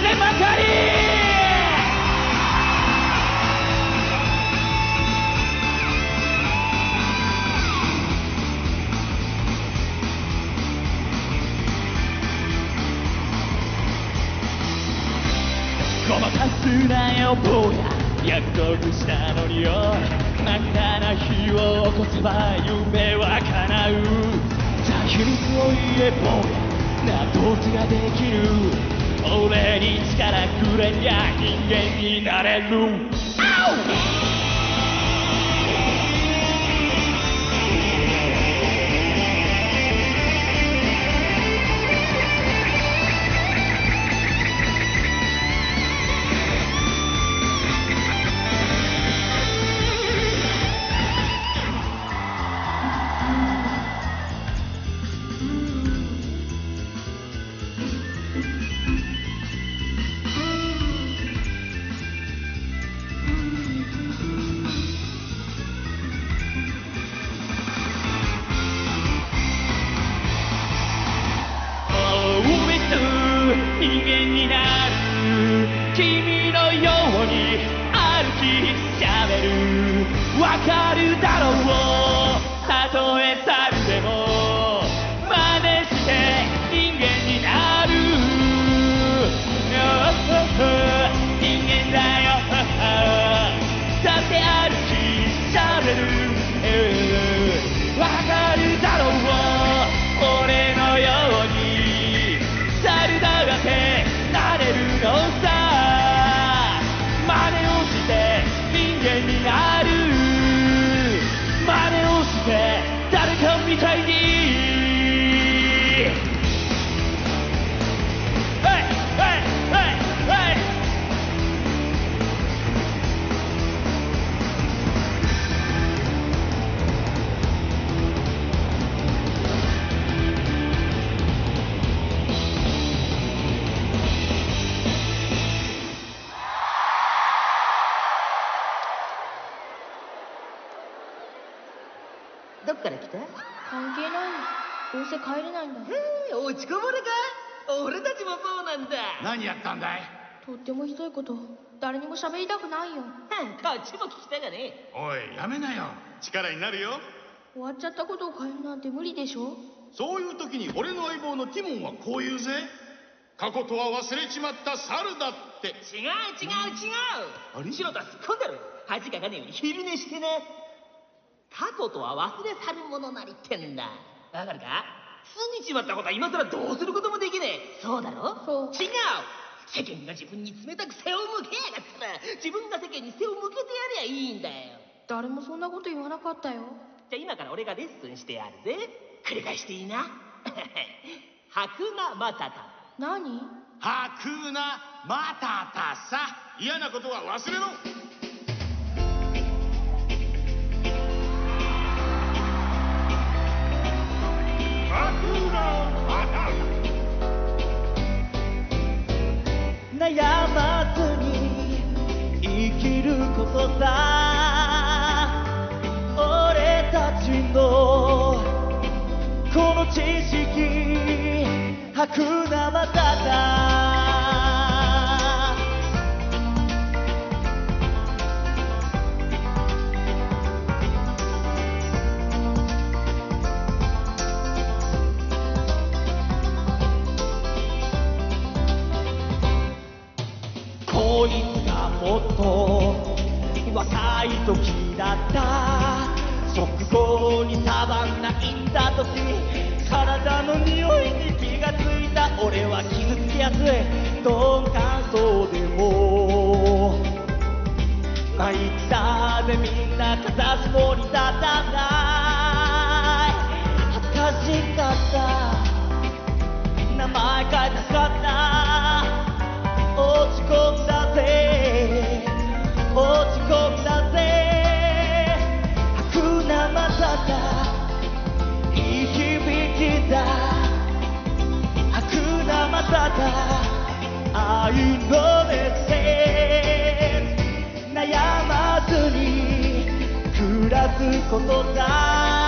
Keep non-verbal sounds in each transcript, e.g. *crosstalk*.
ぜばかり。ごまかすなよ坊や。約束したのによ。真っ赤な火を起こせば夢は叶う。さあ秘密を言え坊や。納豆ができる。Oure hari✨ 帰れないんだ。へえ落ちこぼれか。俺たちもそうなんだ。何やったんだい？とってもひどいこと。誰にも喋りたくないよ。こっちも聞きたがね。おいやめなよ。力になるよ。終わっちゃったことを変えるなんて無理でしょ。そういう時に俺の相棒のティモンはこう言うぜ。過去とは忘れちまった猿だって。違う違う違う。あれ？白田突っ込んでる。恥かかねえように昼寝してな過去とは忘れ去るものなりってんだ。わかるか？過ぎちまったことは今更どうすることもできねえ。そうだろ？そう。違う。世間が自分に冷たく背を向けやがったら自分が世間に背を向けてやりゃいいんだよ。誰もそんなこと言わなかったよ。じゃあ今から俺がレッスンしてやるぜ。繰り返していいな。*laughs* 白なまたた何？はくなまたたさ。嫌なことは忘れろ悩まずに生きることさ俺たちのこの知識白なまただ。つがもっと若い時だった即行にサバンナインだ時体の匂いに気がついた俺は傷つきやすい。鈍感そうでも。まあいったでみんな片絞り立た。ない恥ずかしかった名前変えたかった。落ち込んだぜ。だいい響きだ悪なまただ愛のメッセージ悩まずに暮らすことだ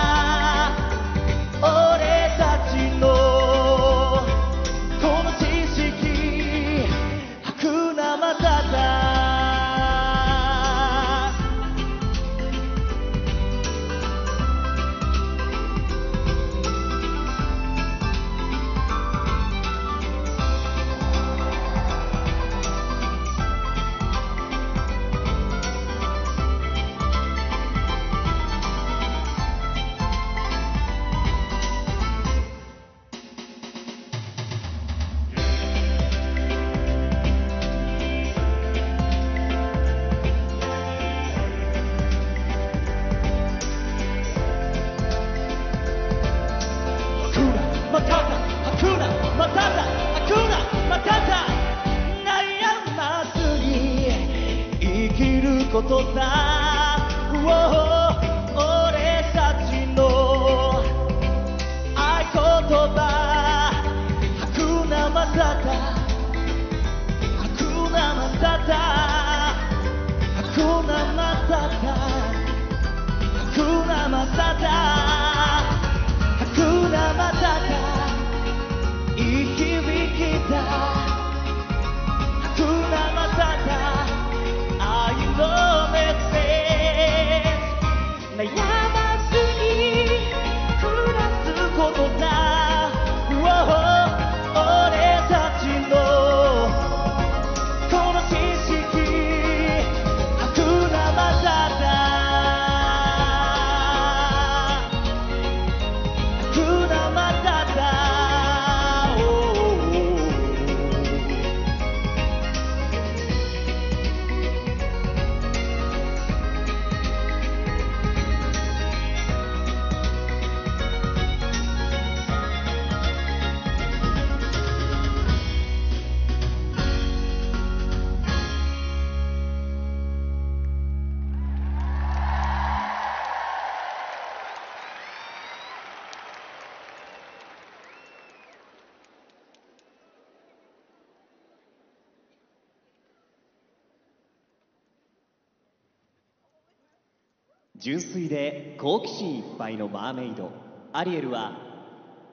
純粋で好奇心いっぱいのマーメイド。アリエルは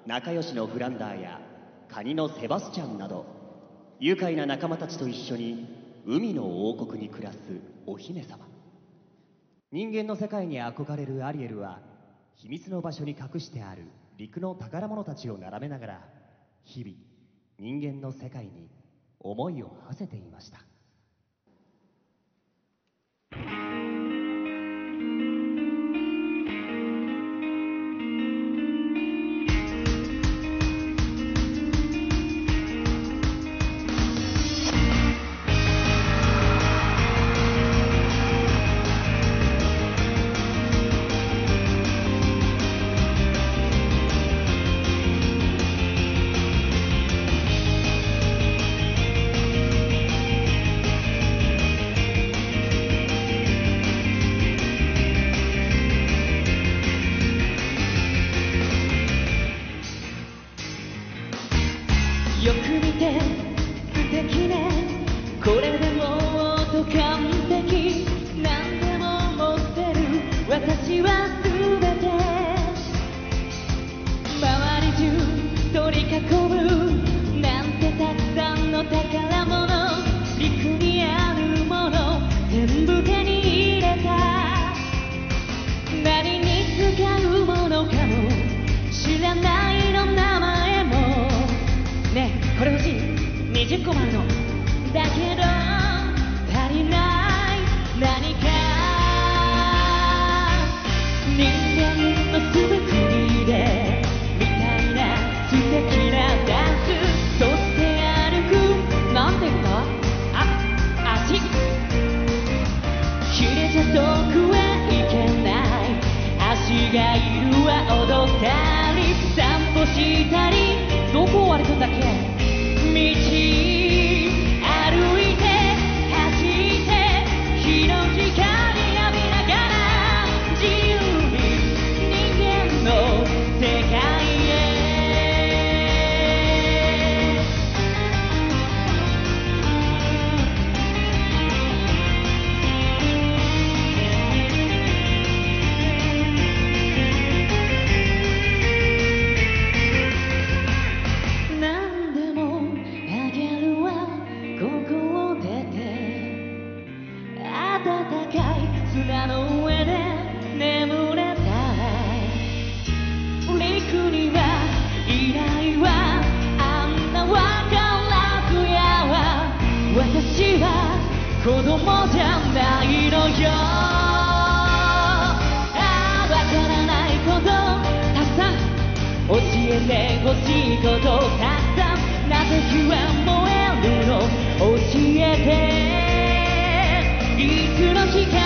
仲良しのフランダーやカニのセバスチャンなど愉快な仲間たちと一緒に海の王国に暮らすお姫様。人間の世界に憧れるアリエルは秘密の場所に隠してある陸の宝物たちを並べながら日々人間の世界に思いを馳せていました。いくら光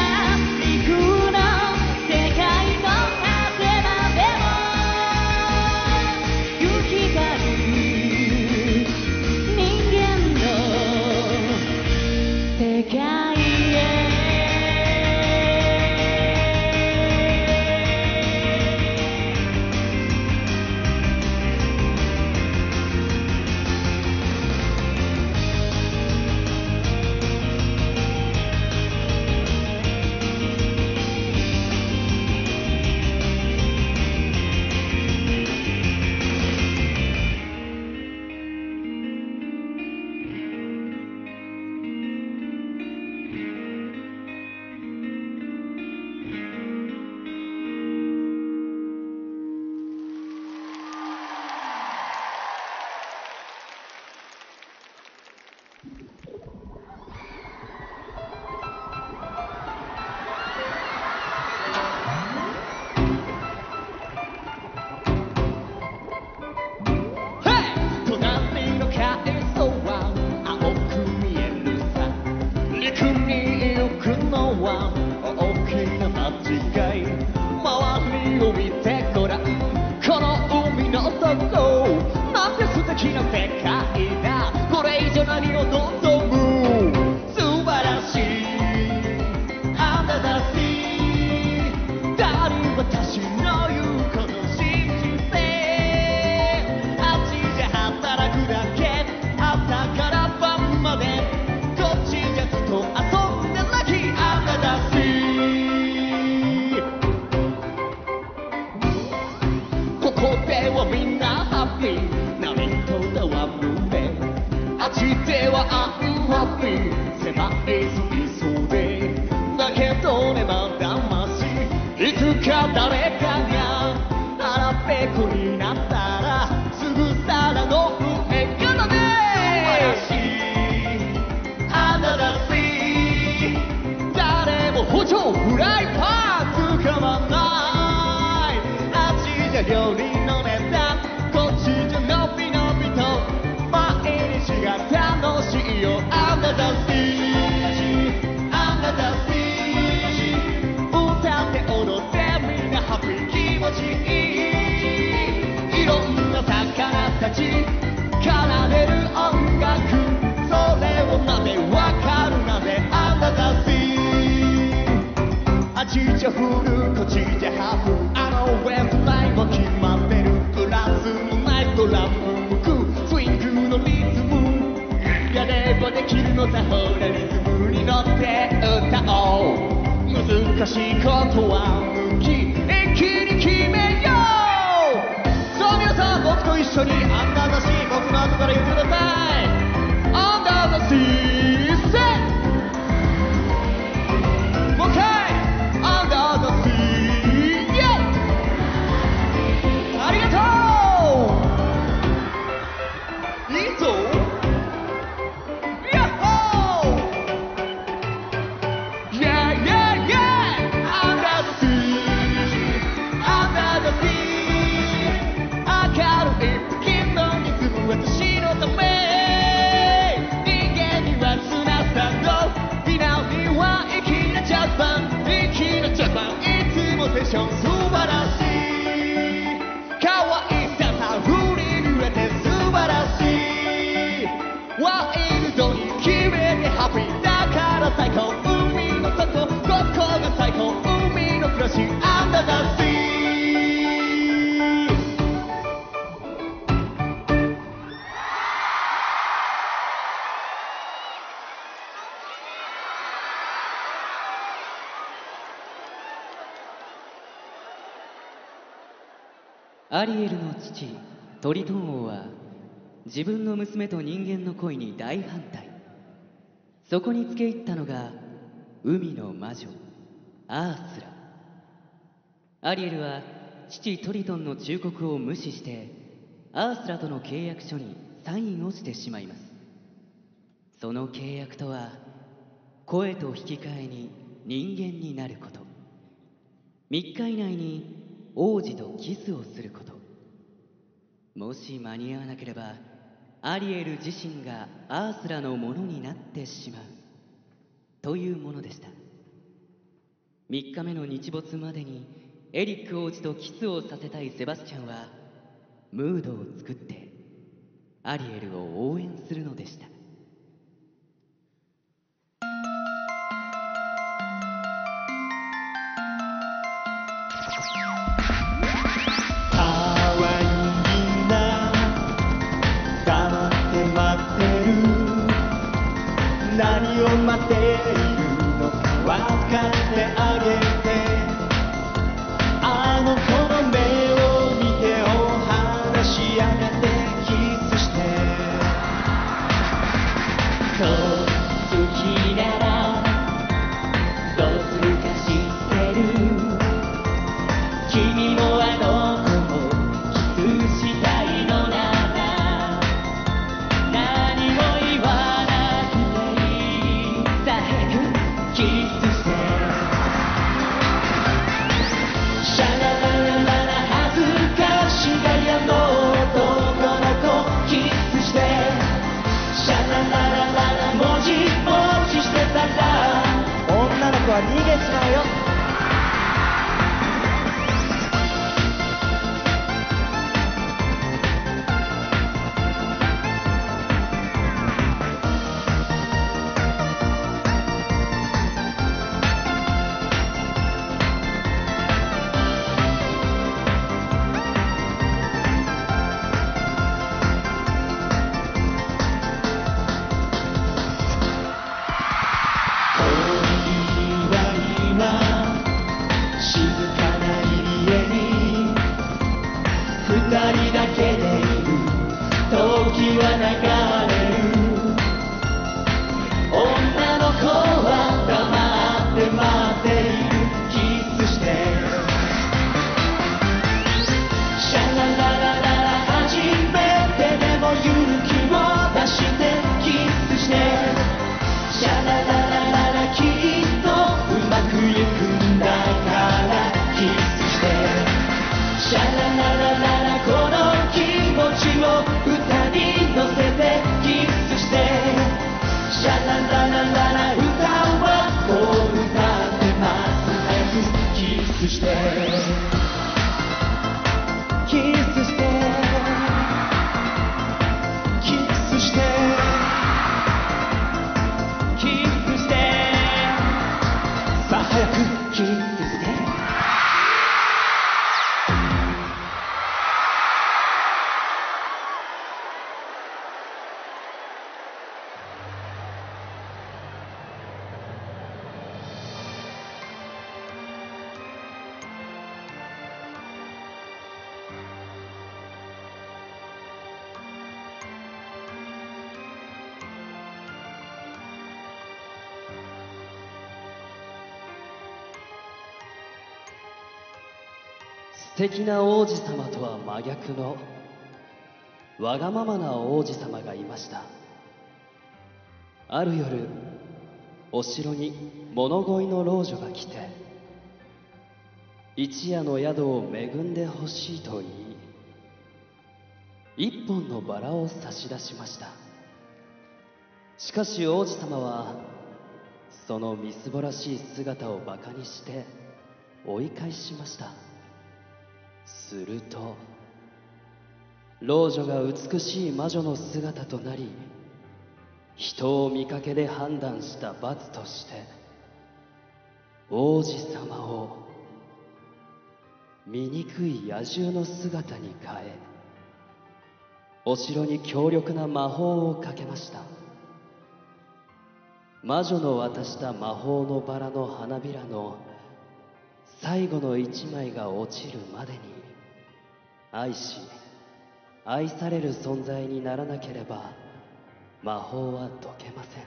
最高海の底ここが最高海の暮らし Under the sea アリエルの父トリトン王は自分の娘と人間の恋に大反対。そこに付け入ったのが海の魔女アースラ。アリエルは父トリトンの忠告を無視してアースラとの契約書にサインをしてしまいます。その契約とは声と引き換えに人間になること。3日以内に王子とキスをすること。もし間に合わなければアリエル自身がアースラのものになってしまう。というものでした。3日目の日没までにエリック王子とキスをさせたいセバスチャンはムードを作ってアリエルを応援するのでした。 갈 때 아기 敵な王子様とは真逆のわがままな王子様がいました。ある夜お城に物乞いの老女が来て一夜の宿を恵んでほしいと言い一本のバラを差し出しました。しかし王子様はそのみすぼらしい姿をバカにして追い返しました。すると老女が美しい魔女の姿となり人を見かけで判断した罰として王子様を醜い野獣の姿に変えお城に強力な魔法をかけました。魔女の渡した魔法のバラの花びらの最後の一枚が落ちるまでに愛し愛される存在にならなければ魔法は解けません。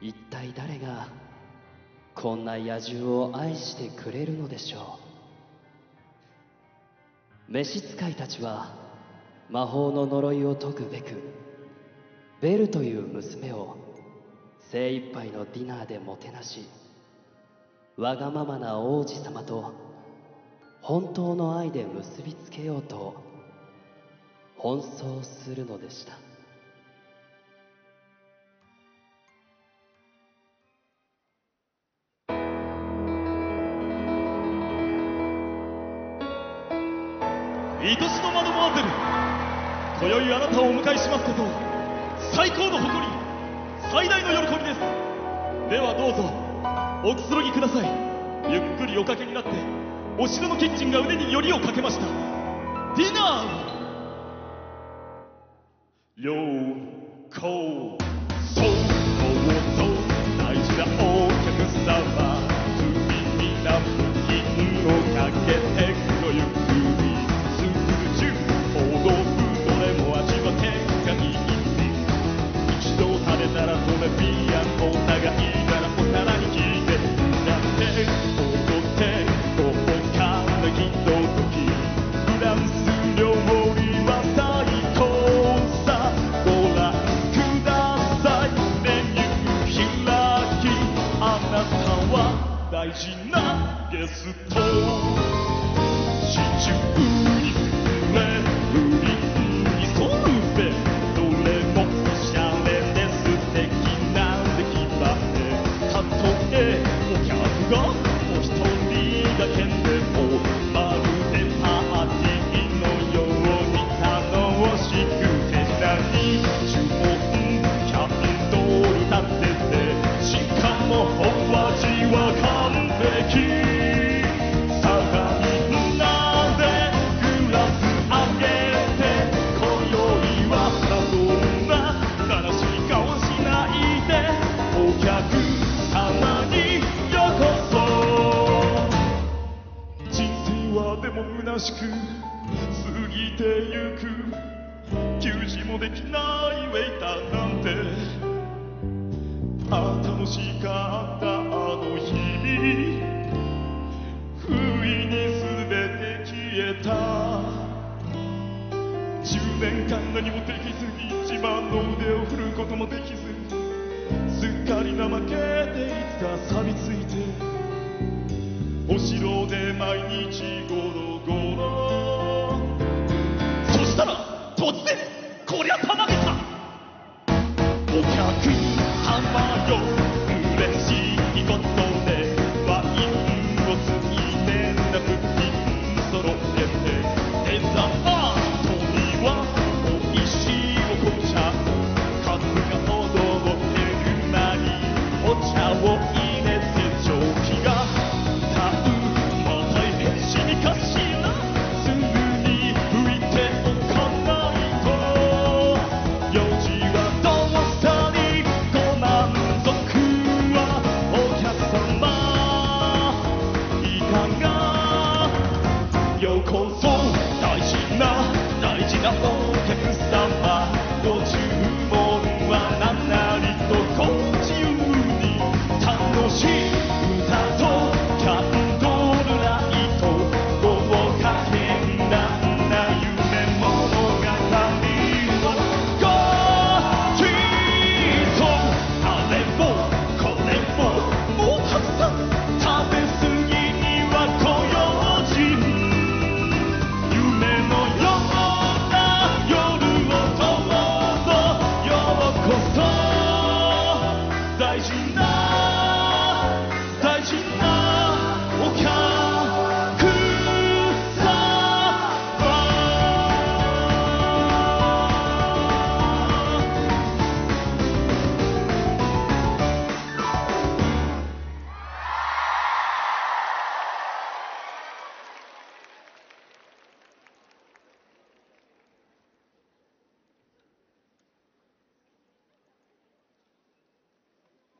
一体誰がこんな野獣を愛してくれるのでしょう？召使いたちは魔法の呪いを解くべくベルという娘を精一杯のディナーでもてなしわがままな王子様と本当の愛で結びつけようと奔走するのでした。愛しのマドモアゼル今宵あなたをお迎えしますこと最高の誇り最大の喜びです。ではどうぞおくつろぎください。ゆっくりおかけになって。お城のキッチンが腕によりをかけました。ディナー。ようこそ。う大事なお客様。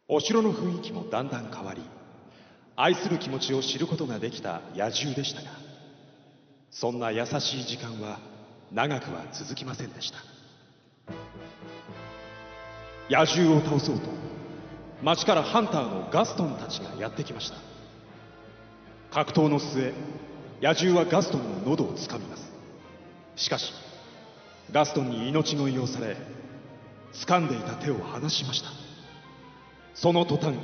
お城の雰囲気もだんだん変わり愛する気持ちを知ることができた野獣でしたがそんな優しい時間は長くは続きませんでした。野獣を倒そうと町からハンターのガストンたちがやってきました。格闘の末野獣はガストンの喉をつかみます。しかしガストンに命乞いをされ掴んでいた手を離しました。その途端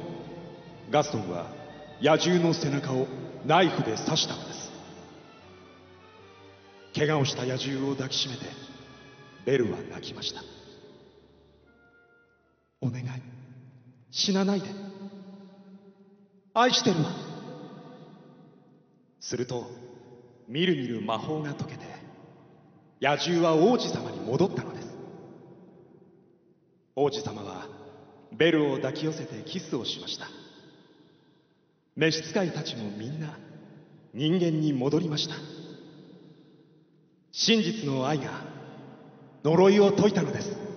ガストンは野獣の背中をナイフで刺したのです。怪我をした野獣を抱きしめてベルは泣きました。お願い死なないで。愛してるわ。するとみるみる魔法が解けて野獣は王子様に戻ったのです。王子様はベルを抱き寄せてキスをしました。召使いたちもみんな人間に戻りました。真実の愛が呪いを解いたのです。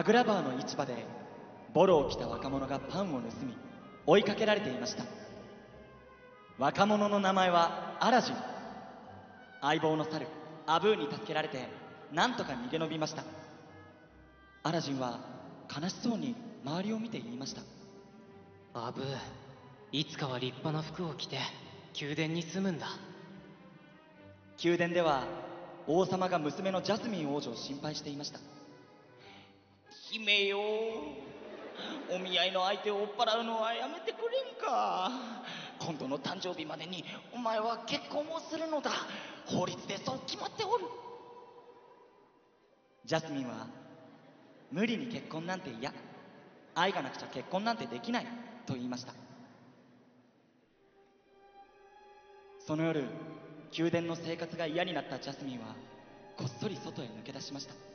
アグラバーの市場でボロを着た若者がパンを盗み追いかけられていました。若者の名前はアラジン。相棒の猿アブーに助けられてなんとか逃げ延びました。アラジンは悲しそうに周りを見て言いました。アブーいつかは立派な服を着て宮殿に住むんだ。宮殿では王様が娘のジャスミン王女を心配していました姫よお見合いの相手を追っ払うのはやめてくれんか。今度の誕生日までにお前は結婚をするのだ。法律でそう決まっておる。ジャスミンは無理に結婚なんて嫌。愛がなくちゃ結婚なんてできない。と言いました。その夜宮殿の生活が嫌になったジャスミンはこっそり外へ抜け出しました。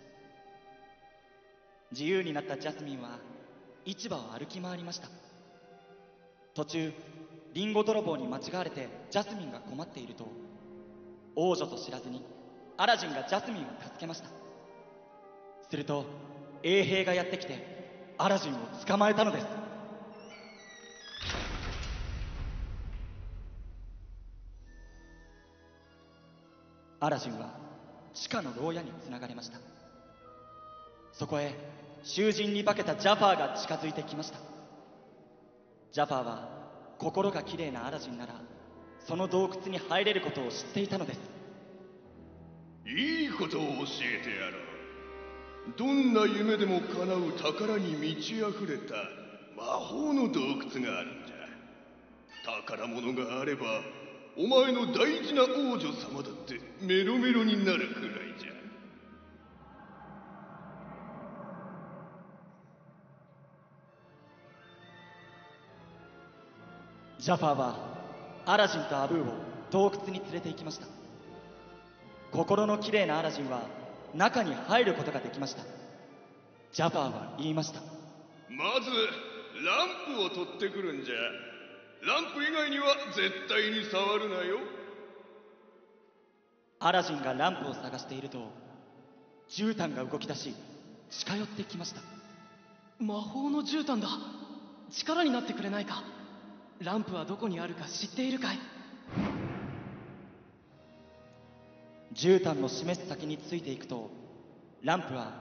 自由になったジャスミンは市場を歩き回りました。途中リンゴ泥棒に間違われてジャスミンが困っていると王女と知らずにアラジンがジャスミンを助けました。すると衛兵がやってきてアラジンを捕まえたのです。アラジンは地下の牢屋につながれました。そこへ囚人に化けたジャファーが近づいてきました。ジャファーは心がきれいなアラジンならその洞窟に入れることを知っていたのです。いいことを教えてやろう。どんな夢でも叶う宝に満ち溢れた魔法の洞窟があるんじゃ。宝物があればお前の大事な王女様だってメロメロになるくらい。ジャファーはアラジンとアブーを洞窟に連れて行きました。心のきれいなアラジンは中に入ることができました。ジャファーは言いました。まずランプを取ってくるんじゃ。ランプ以外には絶対に触るなよ。アラジンがランプを探していると絨毯が動き出し近寄ってきました。魔法の絨毯だ。力になってくれないかランプはどこにあるか知っているかい？絨毯の示す先についていくとランプは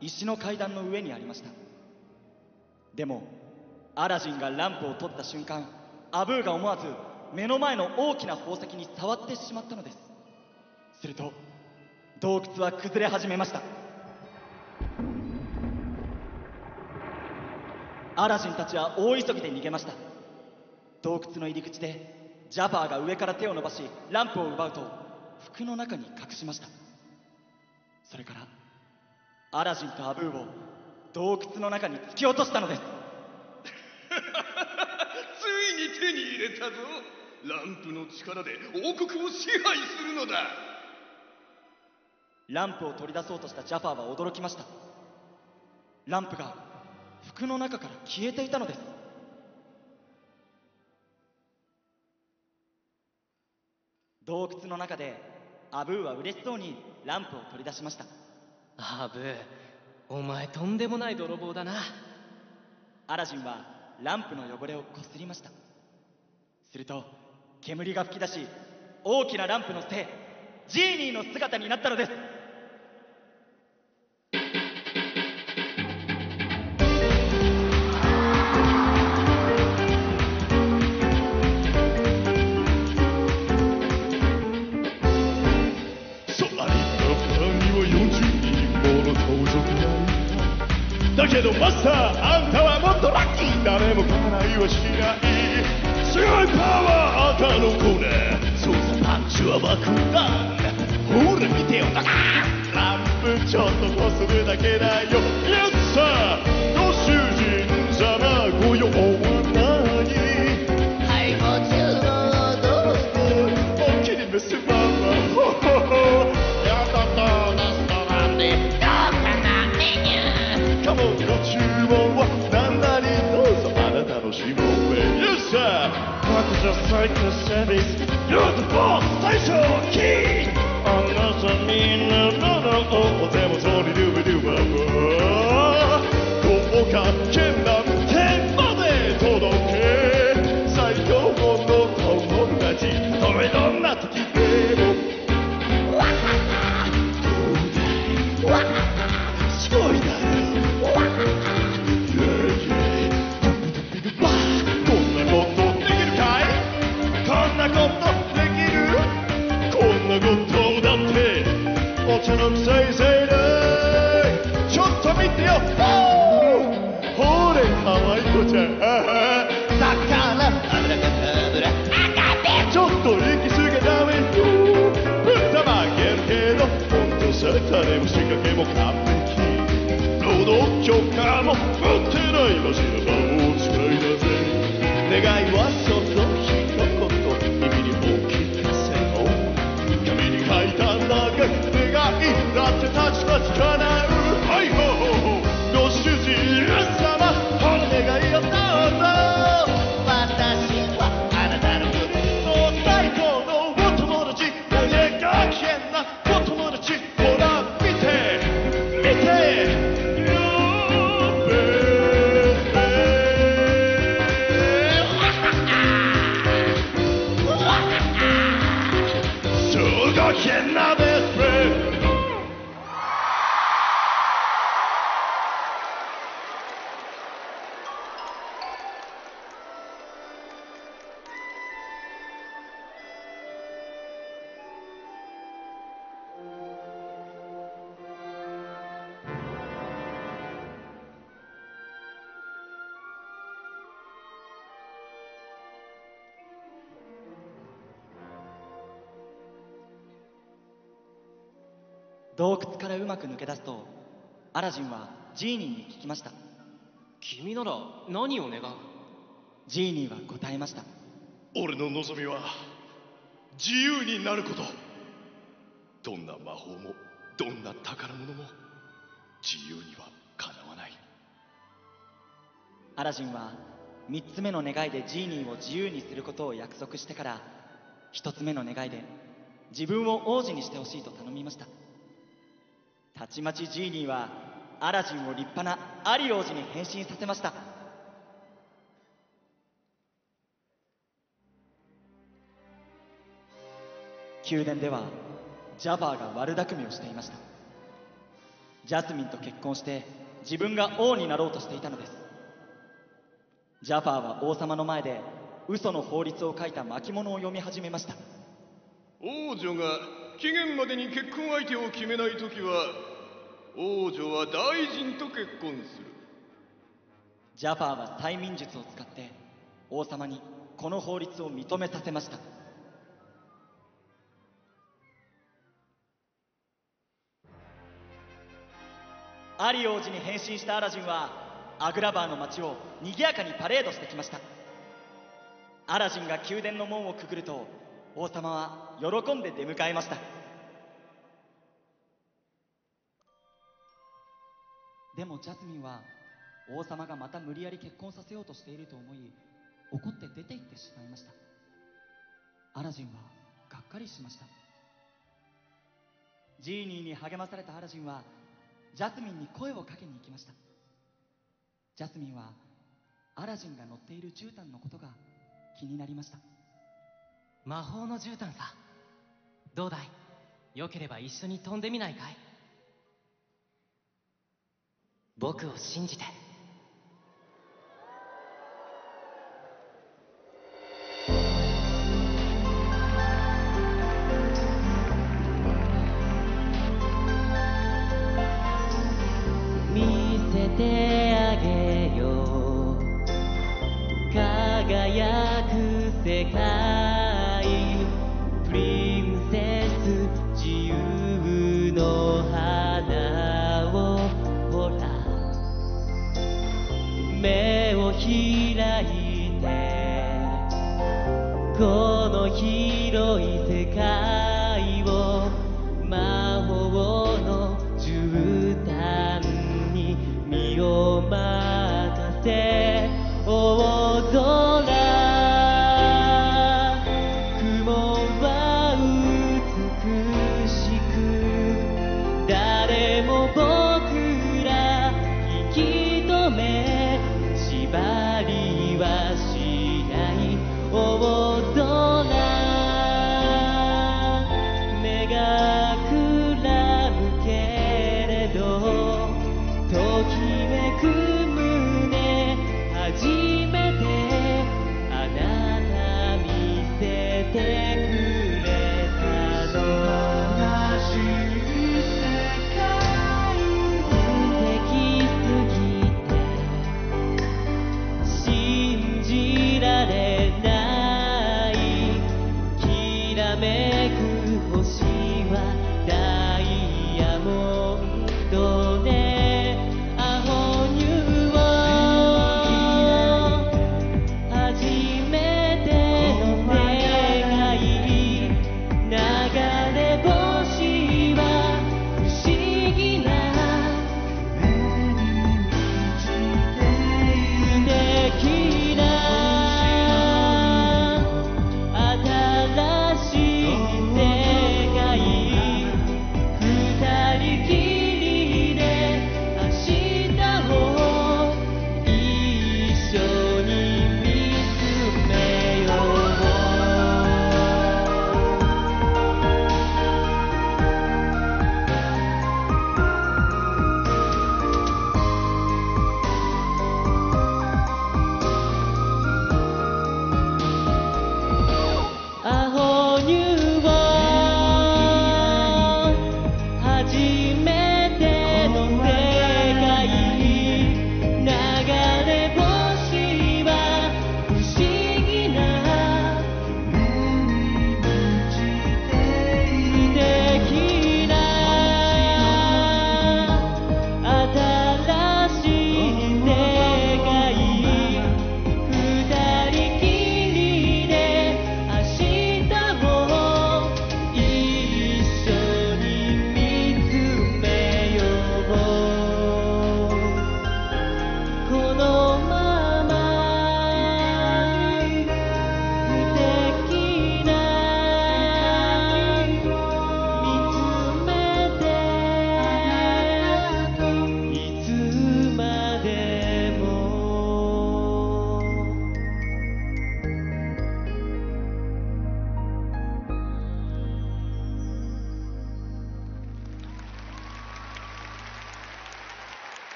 石の階段の上にありました。でもアラジンがランプを取った瞬間アブーが思わず目の前の大きな宝石に触ってしまったのです。すると洞窟は崩れ始めました。アラジンたちは大急ぎで逃げました。洞窟の入り口でジャファーが上から手を伸ばしランプを奪うと服の中に隠しました。それからアラジンとアブーを洞窟の中に突き落としたのです。*laughs* ついに手に入れたぞ。ランプの力で王国を支配するのだ。ランプを取り出そうとしたジャファーは驚きました。ランプが服の中から消えていたのです洞窟の中でアブーは嬉しそうにランプを取り出しました。アブーお前とんでもない泥棒だな。アラジンはランプの汚れをこすりました。すると煙が噴き出し大きなランプのせいジーニーの姿になったのですだけどマスターあんたはもっとラッキー誰も勝たないはしないすごいパワーあんたのコーナー操作パンチは爆弾ほら見てよドカー。ンランプちょっとこするだけだよ。Yes sir ご主人様ご用各社最高サービス You're the boss 最初はキーあなたみんなののお手元にドゥブドゥバブけな天まで届け最強の友達それどんな時も完璧労働許可も持ってないマシな魔法使い。だぜ願いはその一言耳にも聞かせろ紙に書いた長い願いだってたちまち叶うはいそ洞窟からうまく抜け出すとアラジンはジーニーに聞きました。君なら何を願う？ジーニーは答えました。俺の望みは自由になること。どんな魔法もどんな宝物も自由にはかなわない。アラジンは3つ目の願いでジーニーを自由にすることを約束してから1つ目の願いで自分を王子にしてほしいと頼みましたたちまちジーニーはアラジンを立派なアリ王子に変身させました。宮殿ではジャバーが悪巧みをしていました。ジャスミンと結婚して自分が王になろうとしていたのです。ジャファーは王様の前で嘘の法律を書いた巻物を読み始めました。王女が期限までに結婚相手を決めないときは王女は大臣と結婚する。ジャファーは催眠術を使って王様にこの法律を認めさせました。アリ王子に変身したアラジンはアグラバーの街を賑やかにパレードしてきました。アラジンが宮殿の門をくぐると王様は喜んで出迎えました。でもジャスミンは王様がまた無理やり結婚させようとしていると思い怒って出て行ってしまいました。アラジンはがっかりしました。ジーニーに励まされたアラジンはジャスミンに声をかけに行きました。ジャスミンはアラジンが乗っている絨毯のことが気になりました。魔法の絨毯さどうだい？よければ一緒に飛んでみないかい？僕を信じて。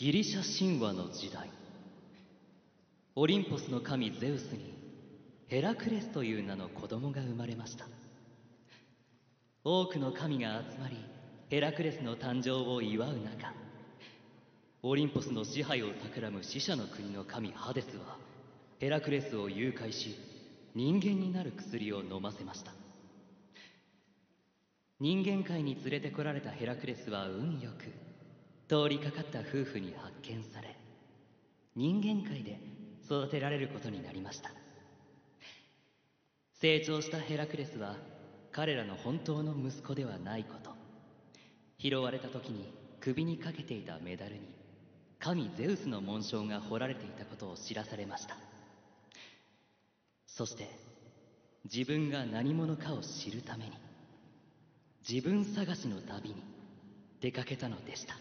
ギリシャ神話の時代。オリンポスの神ゼウスにヘラクレスという名の子供が生まれました。多くの神が集まりヘラクレスの誕生を祝う中オリンポスの支配を企む死者の国の神ハデスはヘラクレスを誘拐し人間になる薬を飲ませました。人間界に連れてこられたヘラクレスは運よく通りかかった夫婦に発見され人間界で育てられることになりました。成長したヘラクレスは彼らの本当の息子ではないこと。拾われた時に首にかけていたメダルに神ゼウスの紋章が彫られていたことを知らされました。そして自分が何者かを知るために自分探しの旅に出かけたのでした。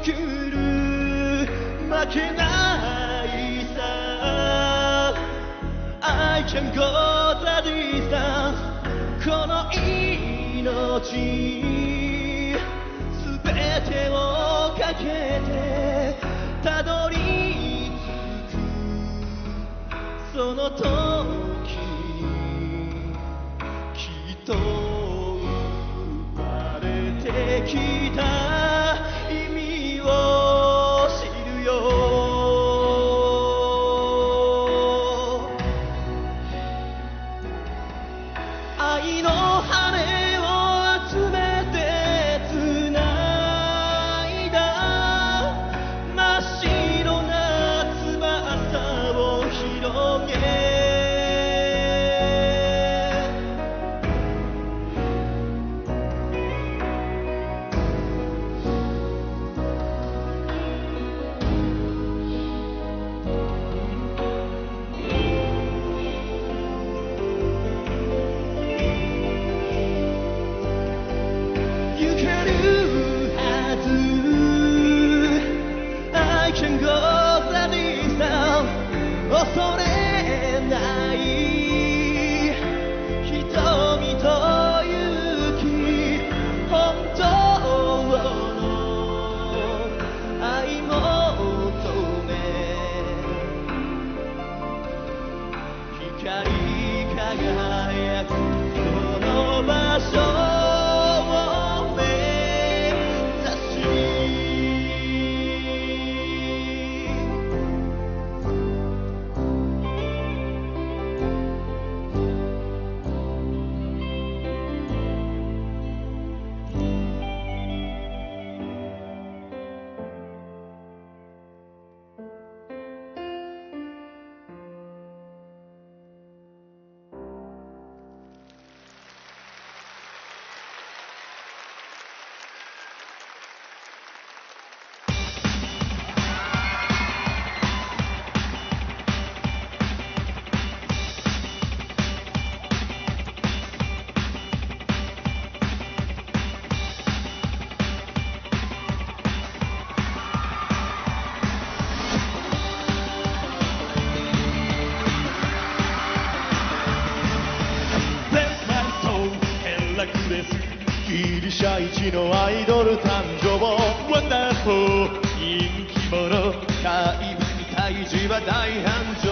を作る負けないさ I can go the distance この命すべてをかけてたどり着く。その時にきっとル誕生ワンダフル人気者怪物に退治は大繁盛。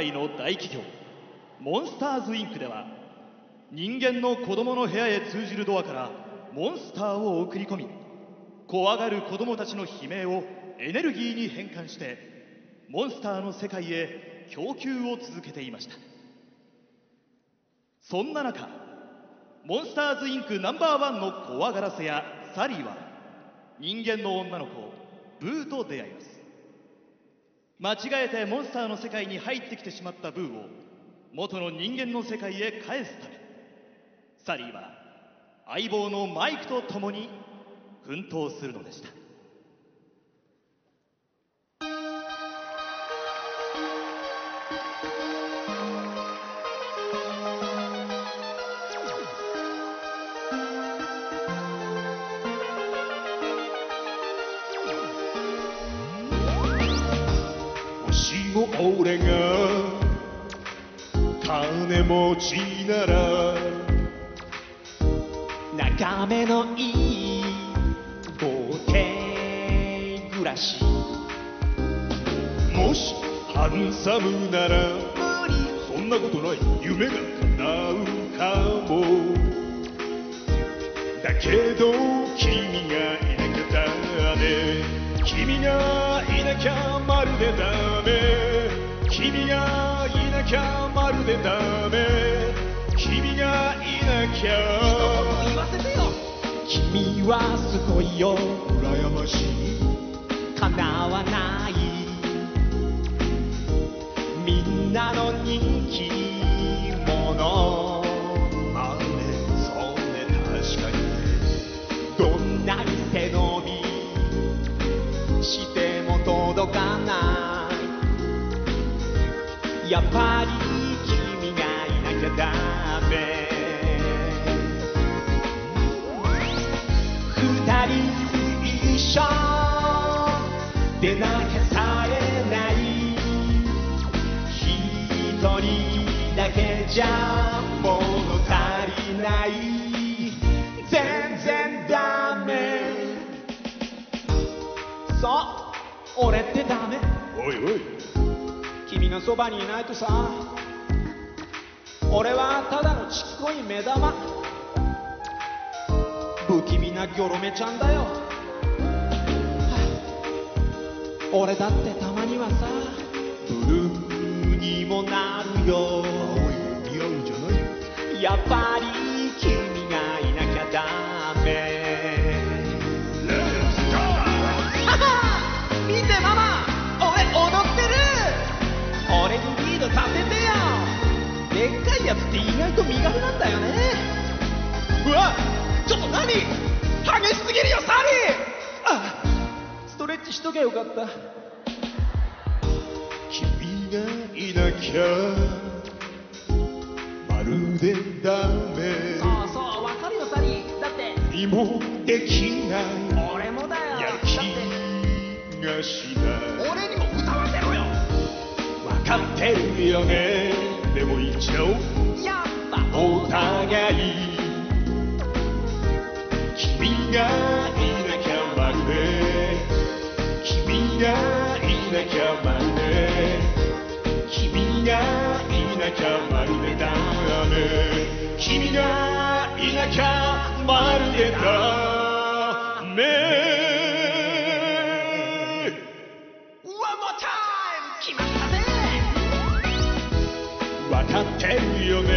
界の大企業モンスターズインクでは人間の子供の部屋へ通じるドアからモンスターを送り込み怖がる子供たちの悲鳴をエネルギーに変換してモンスターの世界へ供給を続けていました。そんな中モンスターズインクナンバーワンの怖がらせやサリーは人間の女の子ブーと出会います。間違えてモンスターの世界に入ってきてしまったブーを元の人間の世界へ返すため。サリーは相棒のマイクと共に奮闘するのでした。持ちなら。眺めのいい豪邸暮らし。もしハンサムなら。そんなことない夢が叶うかも。だけど君がいなきゃダメ。君がいなきゃまるでダメ。君がきゃまるでダメ。君がいなきゃ。言わせてよ。君はすごいよ。羨ましい。叶わない。みんなの人気者。まあねそうね確かにね。どんなに背伸びしても届かない。やっぱじゃ物足りない。全然ダメ。そう俺ってダメ。おいおい。君のそばにいないとさ。俺はただのちっこい目玉。不気味なギョロメちゃんだよ。俺だってたまにはさ。ブルーにもなるよやっぱり君がいなきゃダメ。*laughs* 見てママ俺踊ってる。俺にリードさせてよ。でっかいやつって意外と身軽なんだよね。うわちょっと何？激しすぎるよサリー。あストレッチしとけよかった。君がいなきゃでダメ。そうそうわかるよサリー。だってにもできない。俺もだよ。やる気がしない。俺にも歌わせろよ。分かってるよね。でも言っちゃおう。やっぱお互い。君がいなきゃまるで。君がいなきゃまるで君がいなきゃまるでダメ君がいなきゃまるでダメ One more time 決まったぜ分かってるよね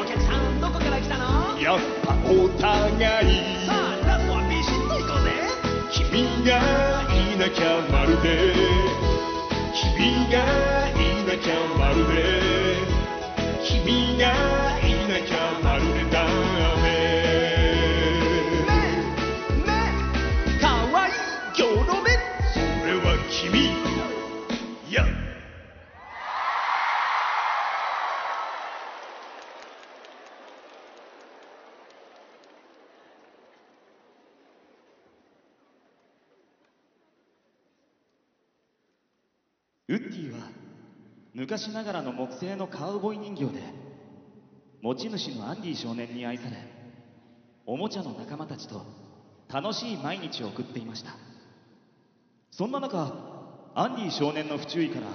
お客さんどこから来たのやっぱお互いさあラストはビシッといこうぜ君がいなきゃまるで君がいなきゃまるで君が昔ながらの木製のカウボーイ人形で持ち主のアンディ少年に愛されおもちゃの仲間たちと楽しい毎日を送っていました。そんな中アンディ少年の不注意から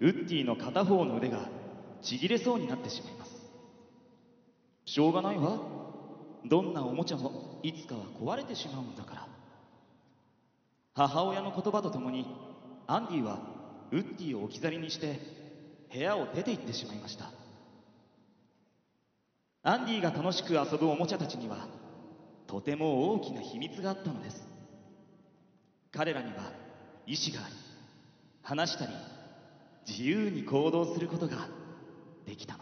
ウッディの片方の腕がちぎれそうになってしまいます。しょうがないわ。どんなおもちゃもいつかは壊れてしまうんだから。母親の言葉とともにアンディはウッディを置き去りにして部屋を出て行ってしまいました。アンディが楽しく遊ぶおもちゃたちにはとても大きな秘密があったのです。彼らには意志があり話したり自由に行動することができたのです。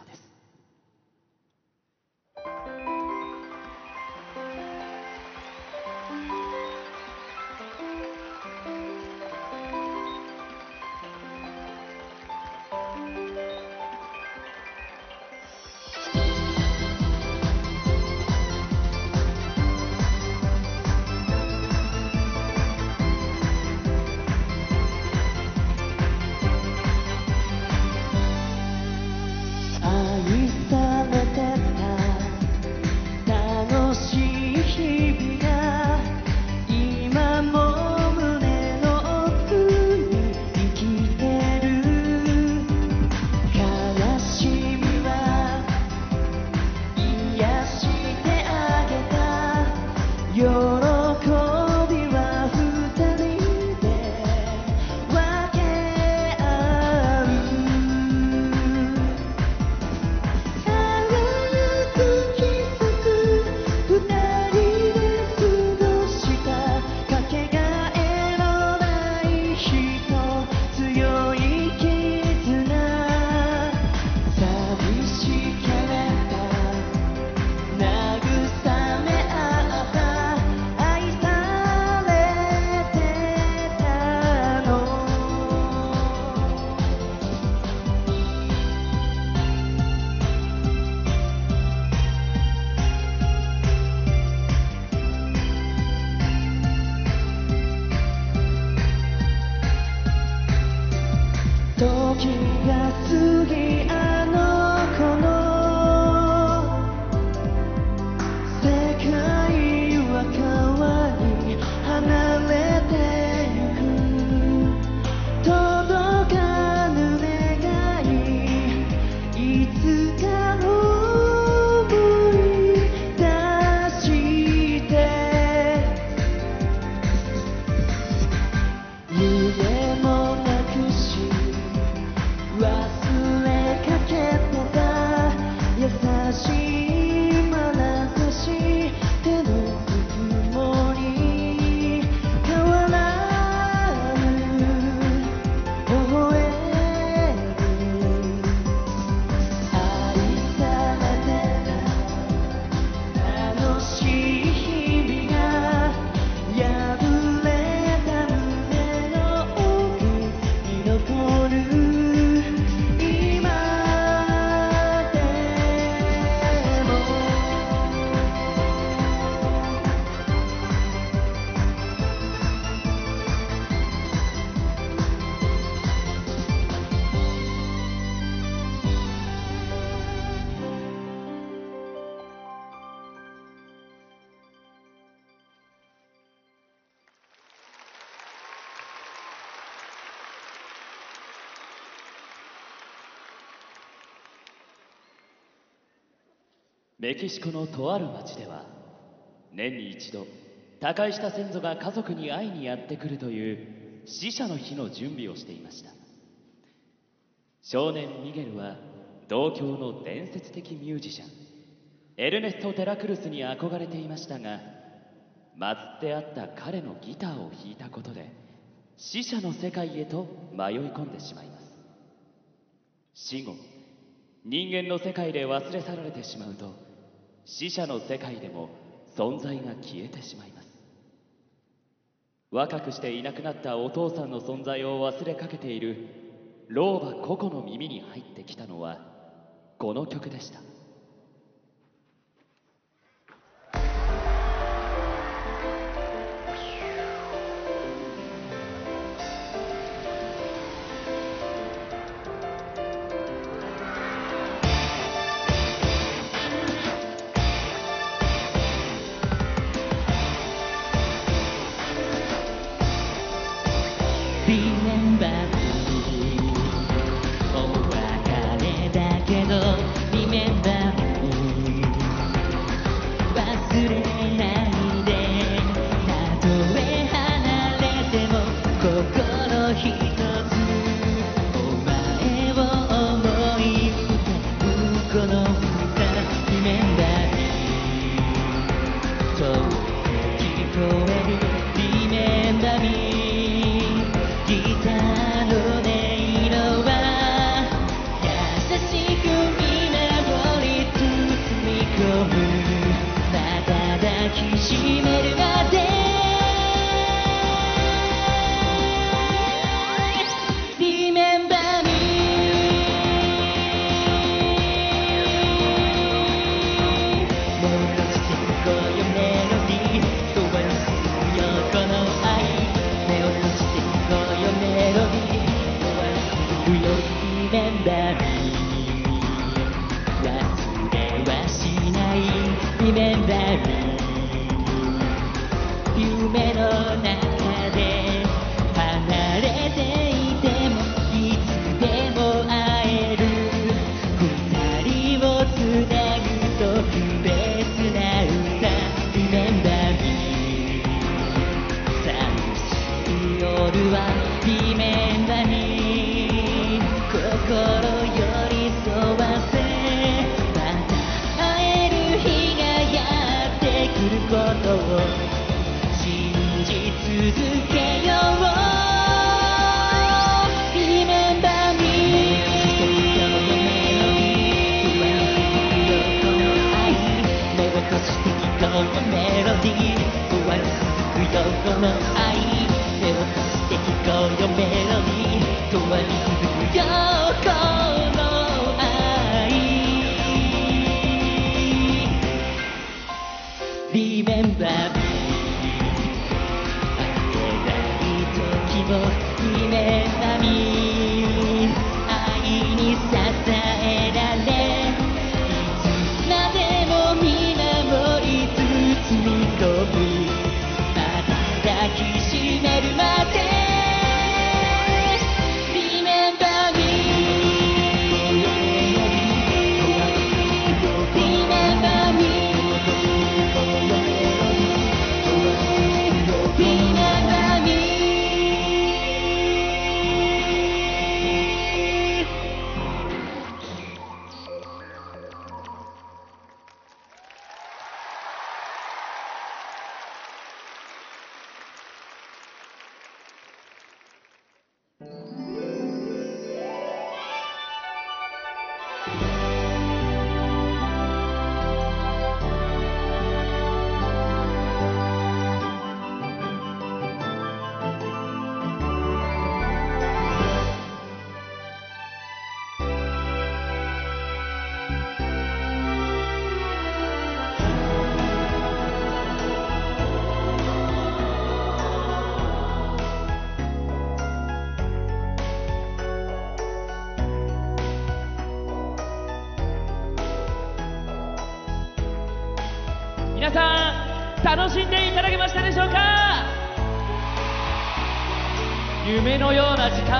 メキシコのとある町では年に一度他界した先祖が家族に会いにやってくるという死者の日の準備をしていました。少年ミゲルは同郷の伝説的ミュージシャンエルネスト・テラクルスに憧れていましたが祀ってあった彼のギターを弾いたことで死者の世界へと迷い込んでしまいます。死後人間の世界で忘れ去られてしまうと死者の世界でも存在が消えてしまいます。若くしていなくなったお父さんの存在を忘れかけている老婆ココの耳に入ってきたのはこの曲でした。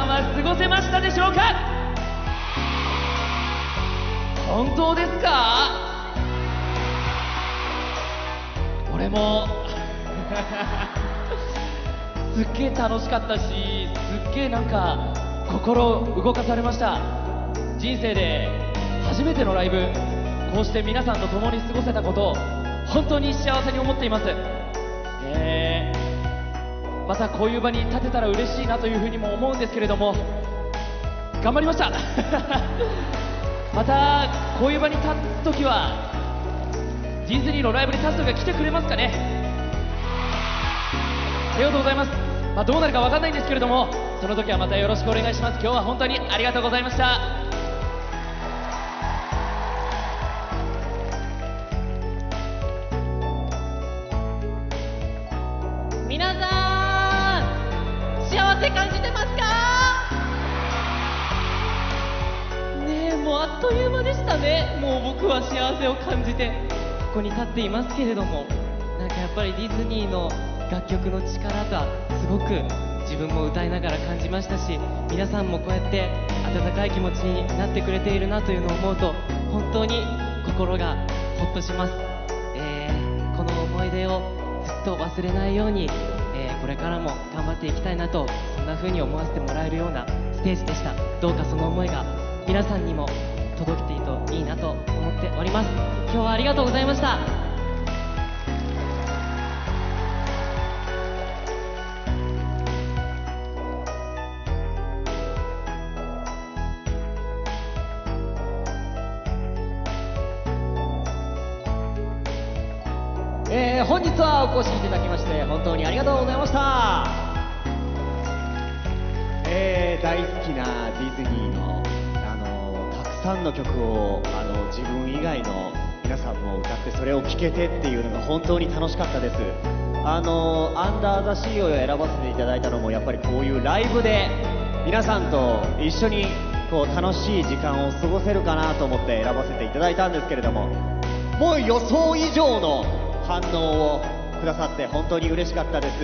間は過ごせましたでしょうか？本当ですか？俺も。*laughs* すっげえ楽しかったしすっげえなんか心動かされました。人生で初めてのライブこうして皆さんと共に過ごせたことを本当に幸せに思っています。またこういう場に立てたら嬉しいなというふうにも思うんですけれども頑張りました。*laughs* またこういう場に立つ時はディズニーのライブに立つ時は来てくれますかね。ありがとうございます、まあ、どうなるか分かんないんですけれどもその時はまたよろしくお願いします。今日は本当にありがとうございました。を感じてここに立っていますけれどもなんかやっぱりディズニーの楽曲の力がすごく自分も歌いながら感じましたし皆さんもこうやって温かい気持ちになってくれているなというのを思うと本当に心がほっとします、えーこの思い出をずっと忘れないように、えーこれからも頑張っていきたいなとそんな風に思わせてもらえるようなステージでした。どうかその思いが皆さんにも届けていいなと思っております。今日はありがとうございました。えー本日はお越しいただきまして本当にありがとうございました、えー大好きな、たくさんの曲をあの自分以外の皆さんも歌ってそれを聴けてっていうのが本当に楽しかったです。あのアンダーザシーを選ばせていただいたのもやっぱりこういうライブで皆さんと一緒にこう楽しい時間を過ごせるかなと思って選ばせていただいたんですけれどももう予想以上の反応をくださって本当に嬉しかったです。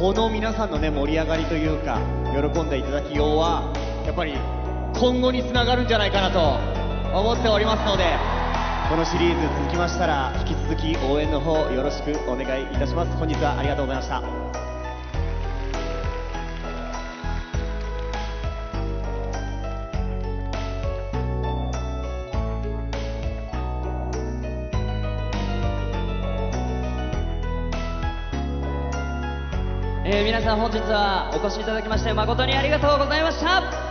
この皆さんのね盛り上がりというか喜んでいただきようはやっぱり今後につながるんじゃないかなと思っておりますので。このシリーズ続きましたら引き続き応援の方よろしくお願いいたします。本日はありがとうございました。えー皆さん本日はお越しいただきまして誠にありがとうございました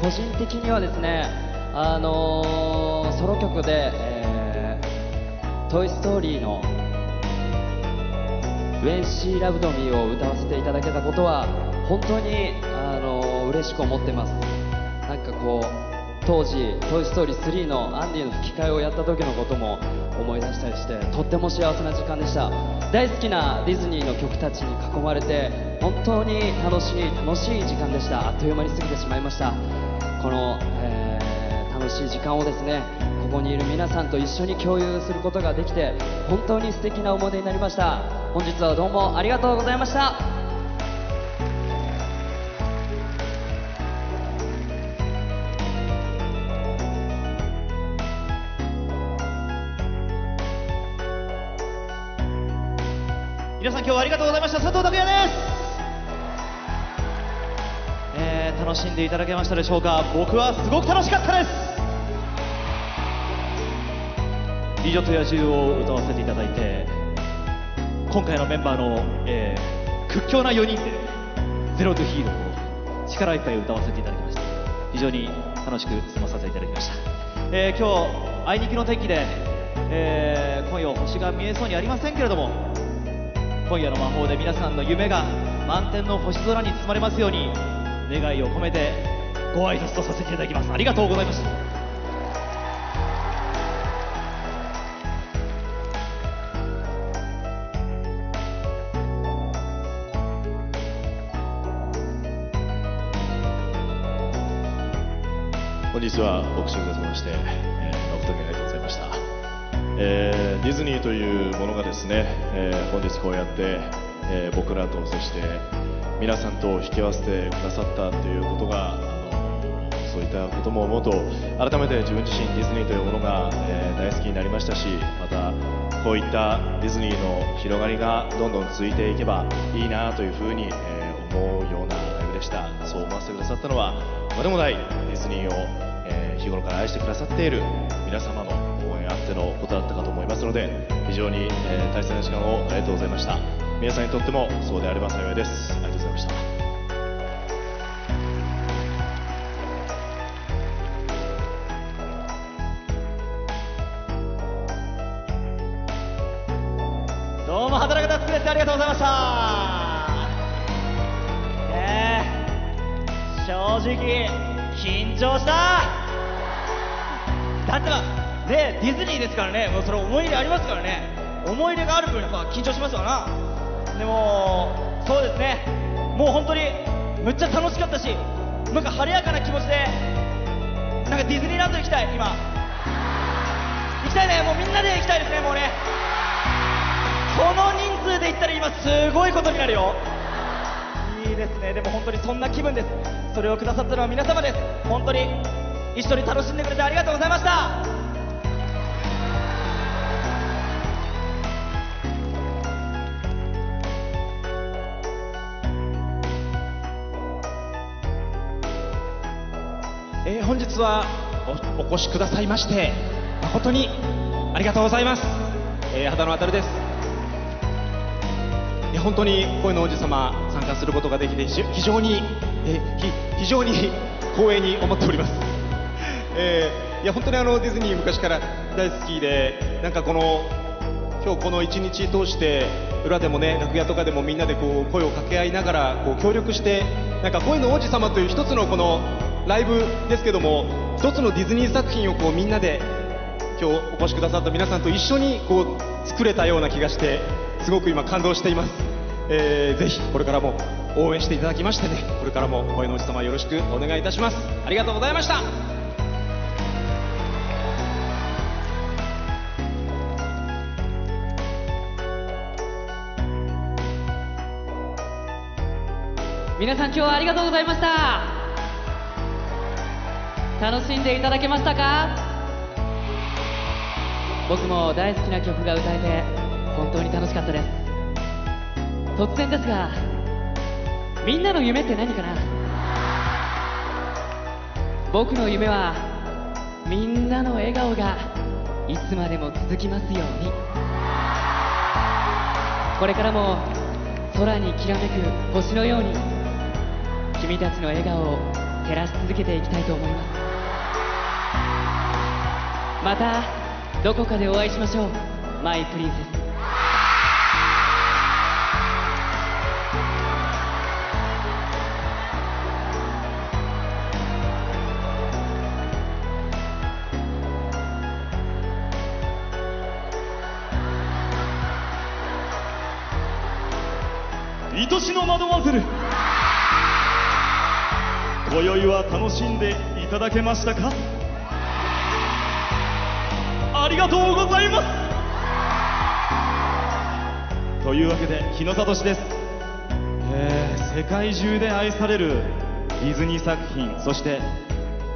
個人的にはですねあのソロ曲で、えトイ・ストーリーの「When She Loved Me」を歌わせていただけたことは本当に、あの嬉しく思ってます。なんかこう当時「トイ・ストーリー3」のアンディの吹き替えをやった時のことも思い出したりしてとっても幸せな時間でした。大好きなディズニーの曲たちに囲まれて本当に楽しい楽しい時間でした。あっという間に過ぎてしまいました。この、えー楽しい時間をですねここにいる皆さんと一緒に共有することができて本当に素敵な思い出になりました。本日はどうもありがとうございました。皆さん今日はありがとうございました。楽しんでいただけましたでしょうか？僕はすごく楽しかったです。美女と野獣を歌わせていただいて今回のメンバーの、えー屈強な4人で「ゼロ・ト・ヒーロー」を力いっぱい歌わせていただきました。非常に楽しく過ごさせていただきました、えー今日あいにきの天気で、えー今夜星が見えそうにありませんけれども今夜の魔法で皆さんの夢が満天の星空に包まれますように願いを込めてご挨拶とさせていただきます。ありがとうございました本日はお越しくださいまして、えー誠にありがとうございました、えーディズニーというものがですね、えー本日こうやって、えー僕らとそして皆さんと引き合わせてくださったということが、そういったことも思うと改めて自分自身ディズニーというものが、えー大好きになりましたしまたこういったディズニーの広がりがどんどん続いていけばいいなというふうに、えー思うようなライブでした。そう思わせてくださったのはまでもないディズニーを、えー日頃から愛してくださっている皆様の応援あってのことだったかと思いますので非常に、え大切な時間をありがとうございました。皆さんにとってもそうであれば幸いです。ました。どうも働くダスクですありがとうございました。ねえ。正直緊張した。だってまあねディズニーですからね。もうそれ思い入れありますからね。思い入れがある分やっぱ緊張しますよな。でもそうですね。もう本当にむっちゃ楽しかったしなんか晴れやかな気持ちでなんかディズニーランド行きたい今。行きたいねもうみんなで行きたいですねもうね。この人数で行ったら今すごいことになるよ。いいですねでも本当にそんな気分です。それをくださったのは皆様です。本当に一緒に楽しんでくれてありがとうございました。本日はおお越しくださいまして誠にありがとうございます、えー、畑野渉です。いや本当に声の王子様参加することができて非常に、えーひ非常に *laughs* 光栄に思っております、*laughs* えーいや本当にあのディズニー昔から大好きでなんかこの今日この一日通して裏でもね楽屋とかでもみんなでこう声を掛け合いながらこう協力してなんか声の王子様という一つのこのライブですけども一つのディズニー作品をこうみんなで今日お越しくださった皆さんと一緒にこう作れたような気がしてすごく今感動しています、えーぜひこれからも応援していただきましてねこれからも声の王子様よろしくお願いいたします。ありがとうございました。皆さん今日はありがとうございました。楽しんでいただけましたか？僕も大好きな曲が歌えて本当に楽しかったです。突然ですがみんなの夢って何かな？僕の夢はみんなの笑顔がいつまでも続きますように。これからも空にきらめく星のように君たちの笑顔を照らし続けていきたいと思います。またどこかでお会いしましょう。マイプリンセス。愛しのマドマゼル今宵は楽しんでいただけましたか？ありがとうございます。というわけで日野聡です、えー世界中で愛されるディズニー作品そして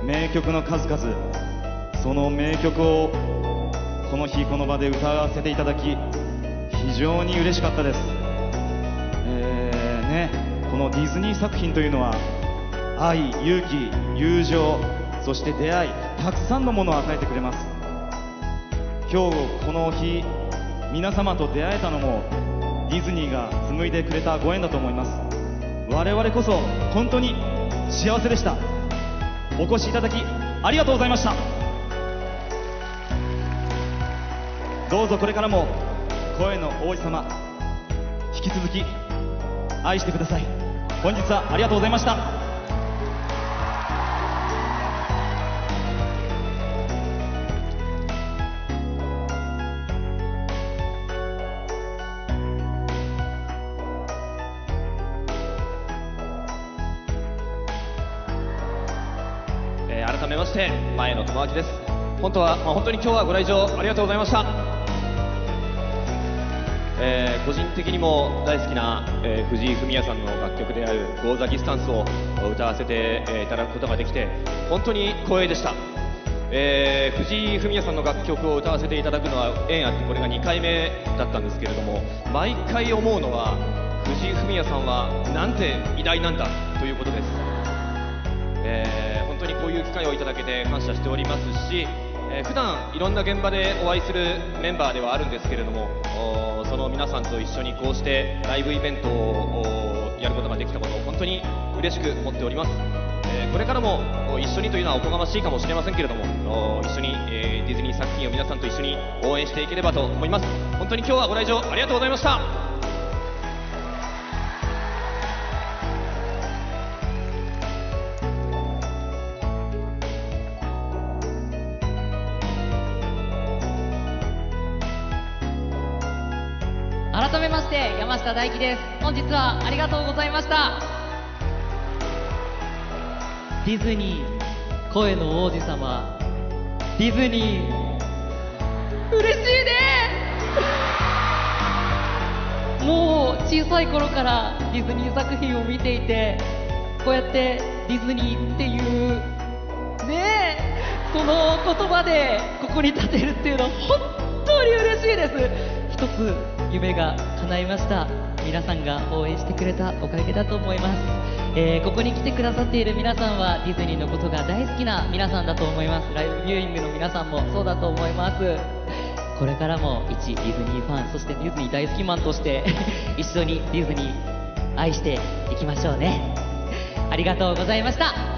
名曲の数々。その名曲をこの日この場で歌わせていただき非常に嬉しかったです。えーね、このディズニー作品というのは愛、勇気、友情、そして出会い、たくさんのものを与えてくれます。今日この日皆様と出会えたのもディズニーが紡いでくれたご縁だと思います。我々こそ本当に幸せでした。お越しいただきありがとうございました。どうぞこれからも声の王子様引き続き愛してください。本日はありがとうございました。本当は、まあ、本当に今日はご来場ありがとうございました、えー個人的にも大好きな、えー藤井フミヤさんの楽曲である「 Go the Distance」を歌わせて、えーいただくことができて本当に光栄でした、えー藤井フミヤさんの楽曲を歌わせていただくのは縁あってこれが2回目だったんですけれども毎回思うのは藤井フミヤさんはなんて偉大なんだということです。えー本当にこういう機会をいただけて感謝しておりますし、えー普段いろんな現場でお会いするメンバーではあるんですけれどもその皆さんと一緒にこうしてライブイベントをやることができたことを本当に嬉しく思っております、えーこれからも一緒にというのはおこがましいかもしれませんけれども一緒に、えーディズニー作品を皆さんと一緒に応援していければと思います。本当に今日はご来場ありがとうございました。下大輝です。本日はありがとうございました。ディズニー声の王子様。ディズニー。嬉しいね。もう小さい頃からディズニー作品を見ていてこうやってディズニーっていうねえその言葉でここに立てるっていうのは本当に嬉しいです。一つ夢が叶いました。皆さんが応援してくれたおかげだと思います、えーここに来てくださっている皆さんはディズニーのことが大好きな皆さんだと思います。ライブビューイングの皆さんもそうだと思います。これからも一ディズニーファンそしてディズニー大好きマンとして *laughs* 一緒にディズニー愛していきましょうね。ありがとうございました。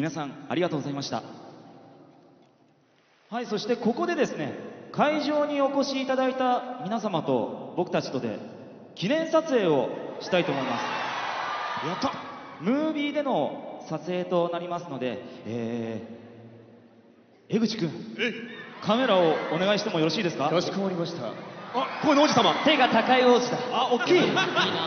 皆さんありがとうございました。はいそしてここでですね会場にお越しいただいた皆様と僕たちとで記念撮影をしたいと思います。やった！ムービーでの撮影となりますのでえー、江口君カメラをお願いしてもよろしいですか？かしこまりましたあこの王子様。手が高い王子だ。あ大きい。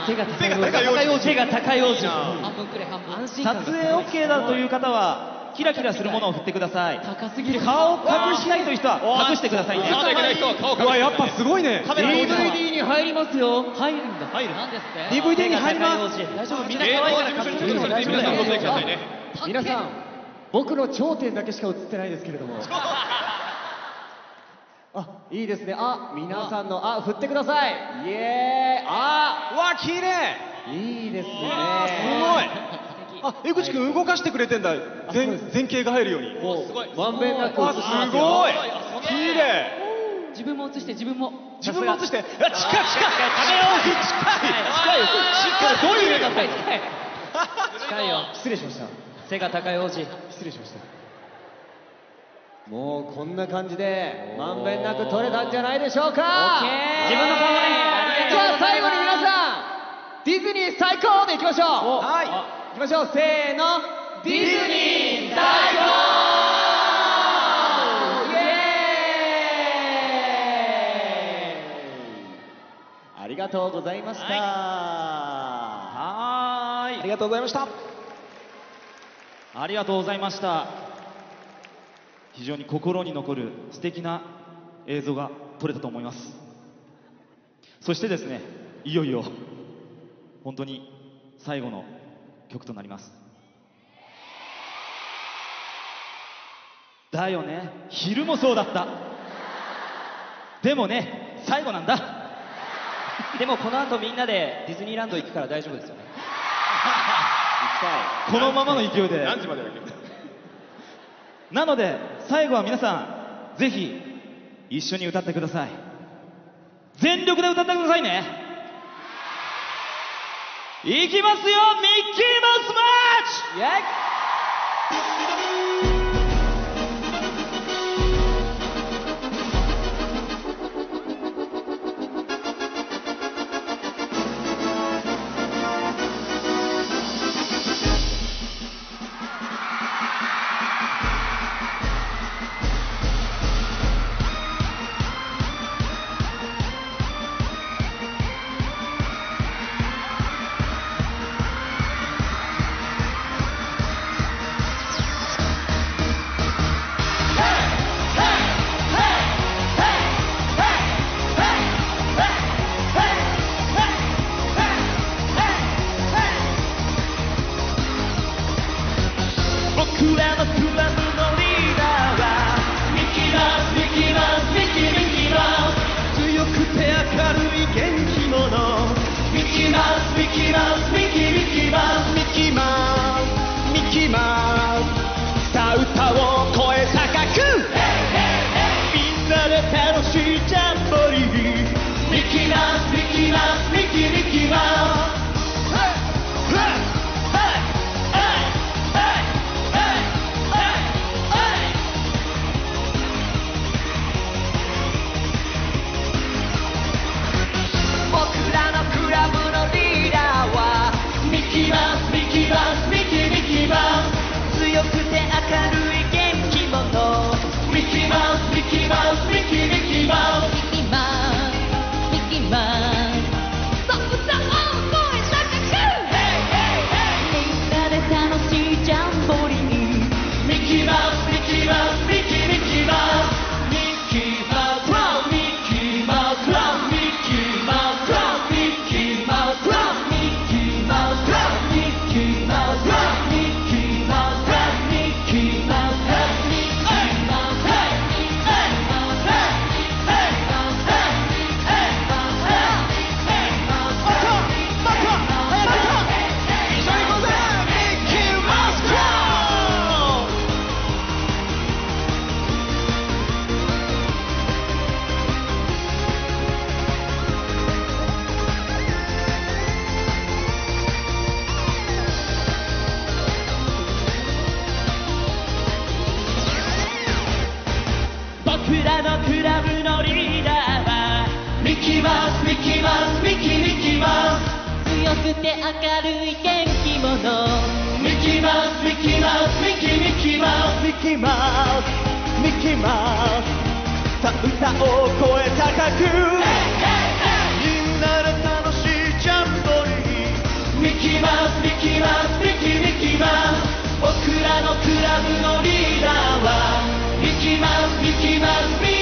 手が高い王子手が高い王子。手が高い王子。半分くれ半分安心撮影 OK だという方はキラキラするものを振ってください。高すぎる。顔を隠したいという人は隠してくださいね。顔できない人は顔を隠してうわやっぱすごいね。DVD に入りますよ。入るんだ。入る。なんですって？DVD に入ります。大丈夫みんな可愛いから隠してください。皆さんご注意くださいね皆さん僕の頂点だけしか映ってないですけれども *laughs* あいいですね。あ皆さんのあ振ってください。イエーイ。あわ綺麗。いいですね。あすごい。あ江口君動かしてくれてんだ。前前景が入るように。もうまんべんなく映あしてますごい。綺麗。自分も映して自分も。自分も映して。あ近い近いカメラ王子近い。近い。よ近い。どういう意味だった近い。近い。近いよ。失礼しました。背が高い王子。失礼しましたもうこんな感じでまんべんなく撮れたんじゃないでしょうか。自分の顔をねじゃあ最後に皆さんディズニー最高でいきましょう。はい。いきましょう。せーの。ディズニー最高。イエーイ。ありがとうございました。はーい。ありがとうございました。ありがとうございました非常に心に残る素敵な映像が撮れたと思います。そしてですねいよいよ本当に最後の曲となります。だよね昼もそうだった。でもね最後なんだ。でもこの後みんなでディズニーランド行くから大丈夫ですよね。*laughs* このままの勢いで。何時までだっけ？なので最後は皆さんぜひ一緒に歌ってください。全力で歌ってくださいね。いきますよミッキーマウスマッチ！くて明るい天気もの。ミキマウスミキマウスミキミキマウスミキマウスミキマウス。さ歌を声高く。みんなで楽しいジャンボリーミキマウスミキマウスミキミキマウス。僕らのクラブのリーダーはミキマウスミキマウスミキマウス。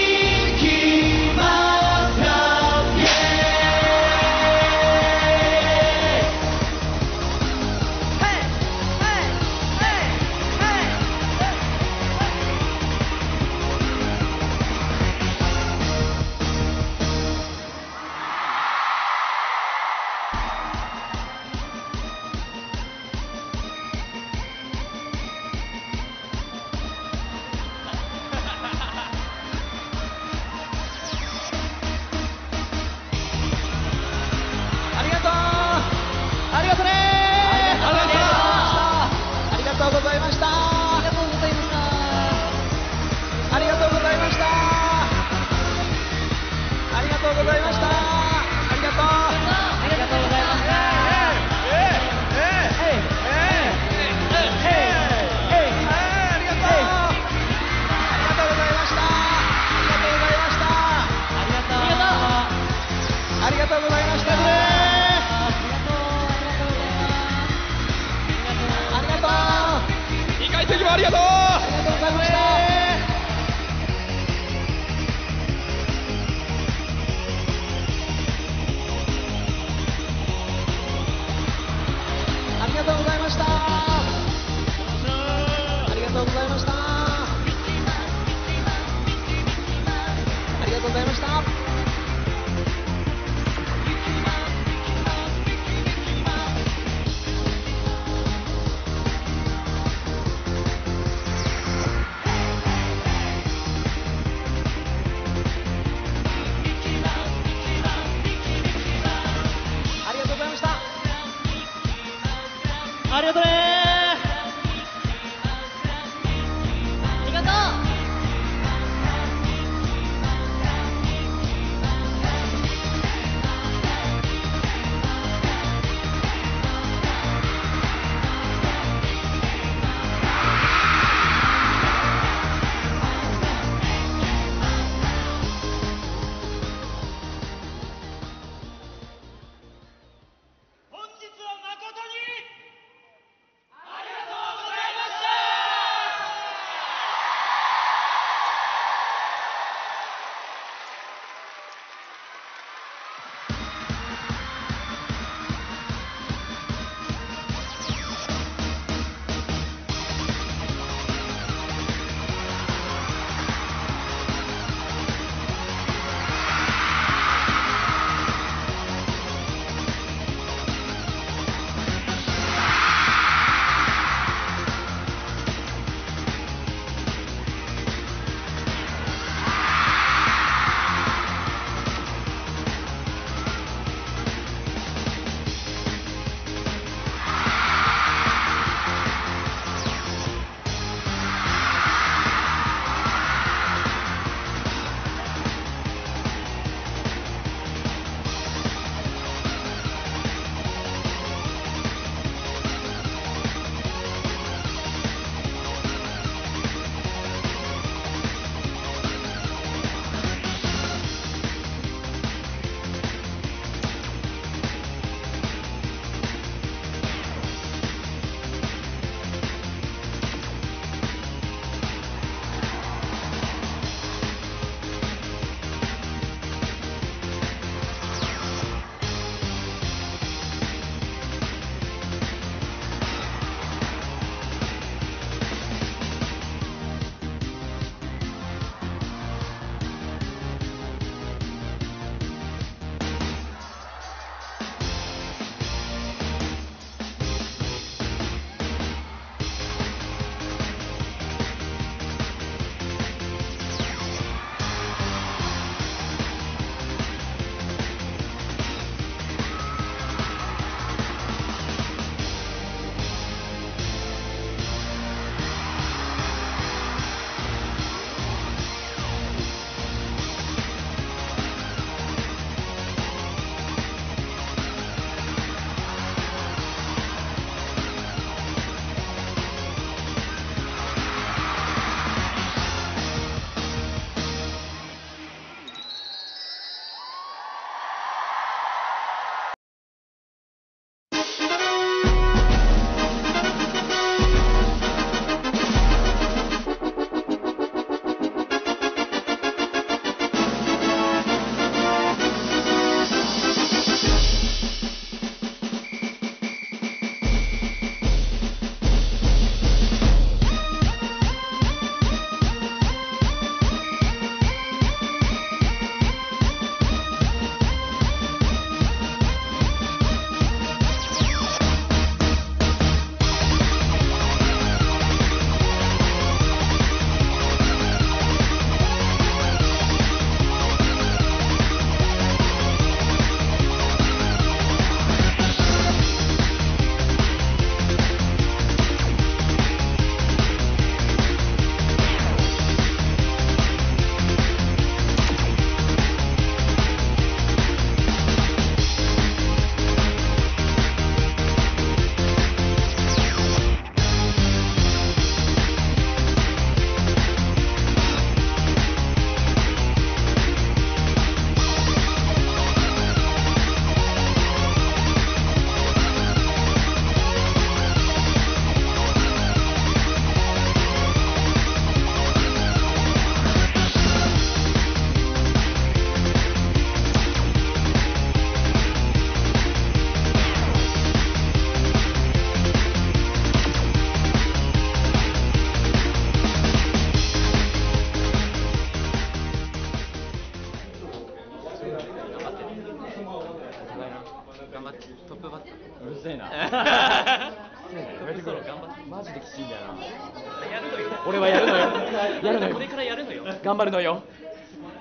俺はやるのよ。*laughs* やるのよ。これからやるのよ。頑張るのよ。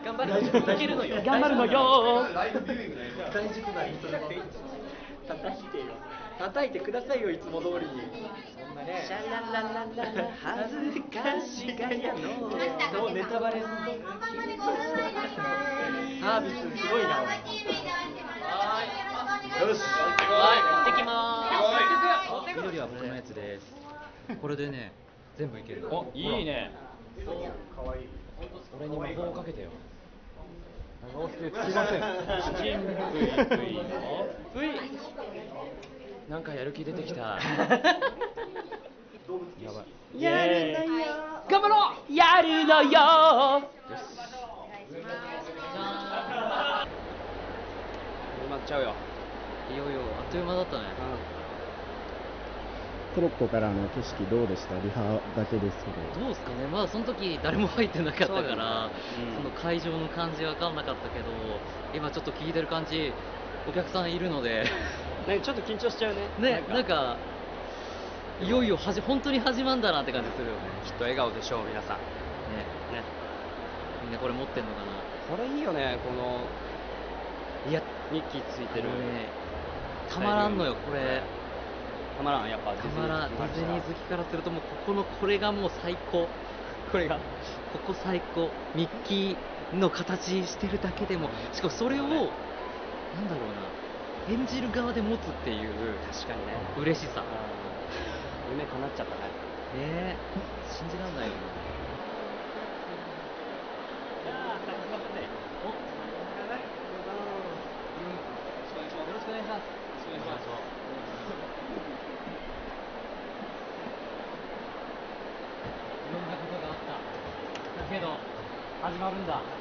頑張る。いけるのよ。頑張るのよ。大丈夫。なイントロで叩いてよ叩いてくださいよいつも通りにそんなねシャララララ恥ずかしがやのもうネタバレサービスすごいな。よしはい。行ってきまーす緑は僕のやつですこれでね全部いけるおいいね。かわいい俺に魔法をかけてよ。長尾助すいません。チキンブイブイブイなんかやる気出てきた。*laughs* やばい。やるんだよ。頑張ろう。やるのよ。始まっちゃうよ。いよいよあっという間だったねトロッコからの景色どうでした？リハだけですけど。どうですかね？まだその時誰も入ってなかったからそうだよね。そ,、の会場の感じ分かんなかったけど今ちょっと聞いてる感じお客さんいるので。ねちょっと緊張しちゃうね。ねなんか。いよいよはじ本当に始まんだなって感じするよね。きっと笑顔でしょう皆さん。ね。ね。みんなこれ持ってんのかな？これいいよねこのいやミッキーついてる。ねたまらんのよこれたまらんやっぱたまらんディズニー好きからするともうここのこれがもう最高。これがここ最高。ミッキーの形してるだけでもしかもそれをなんだろうな。演じる側で持つっていう確かにね。嬉しさ。夢叶っちゃったね。ね。え信じらんないよなよろしくお願いしますよろしくお願いしますいろんなことがあっただけど始まる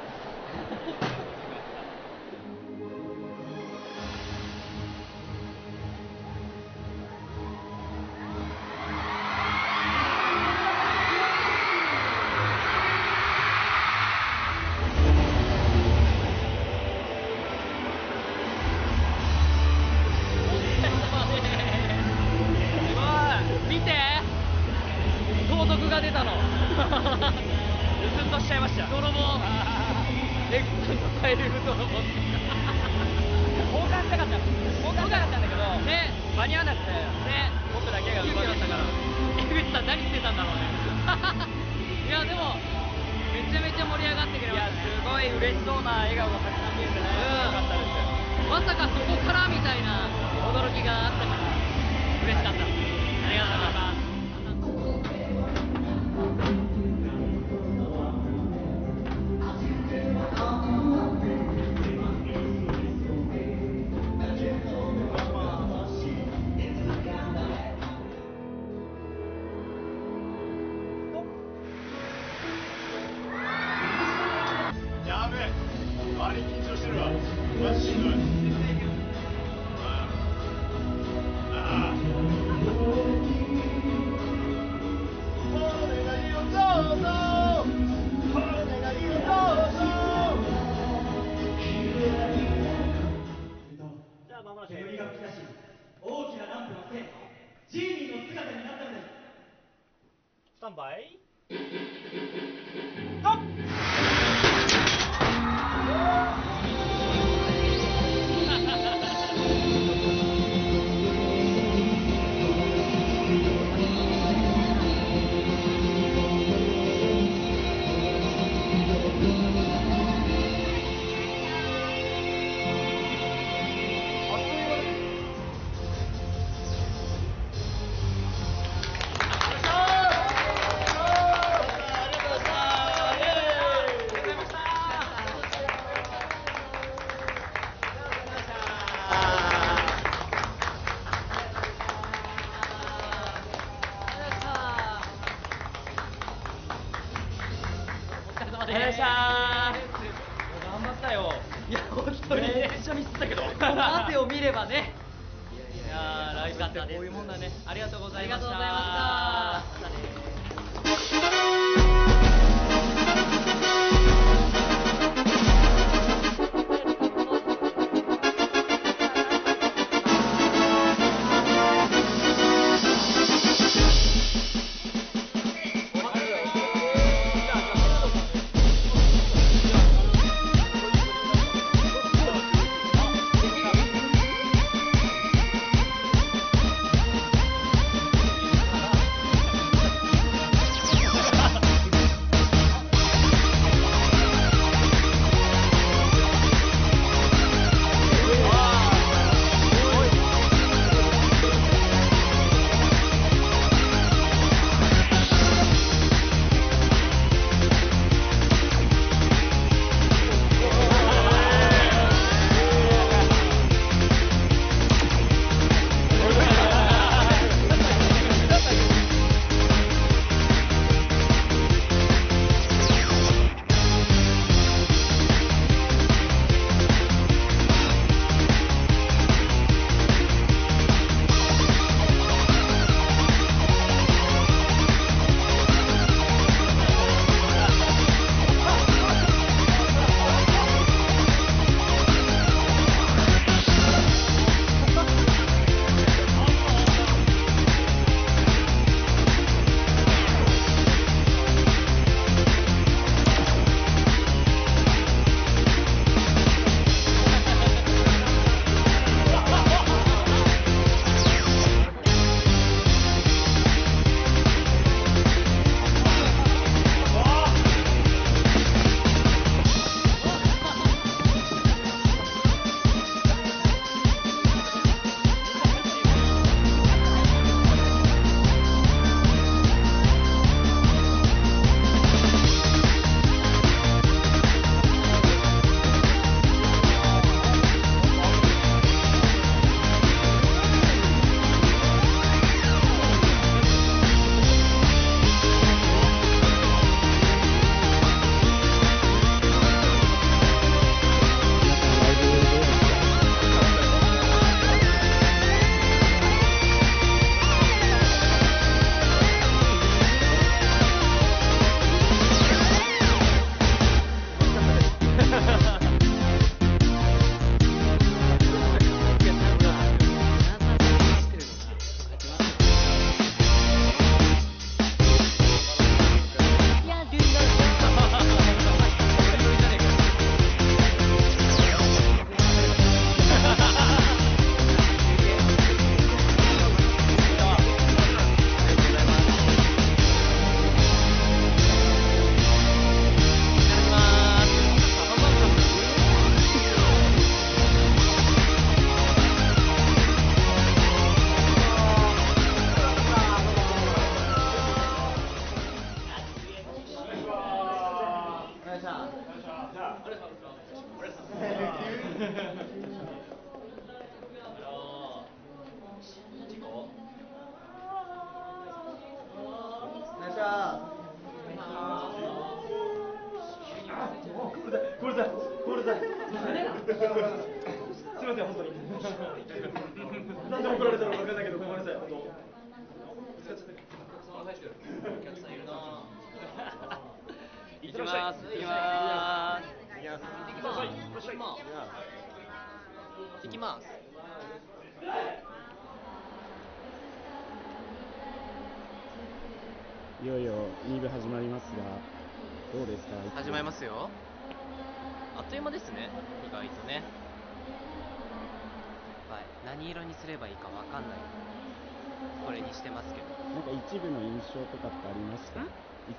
スタ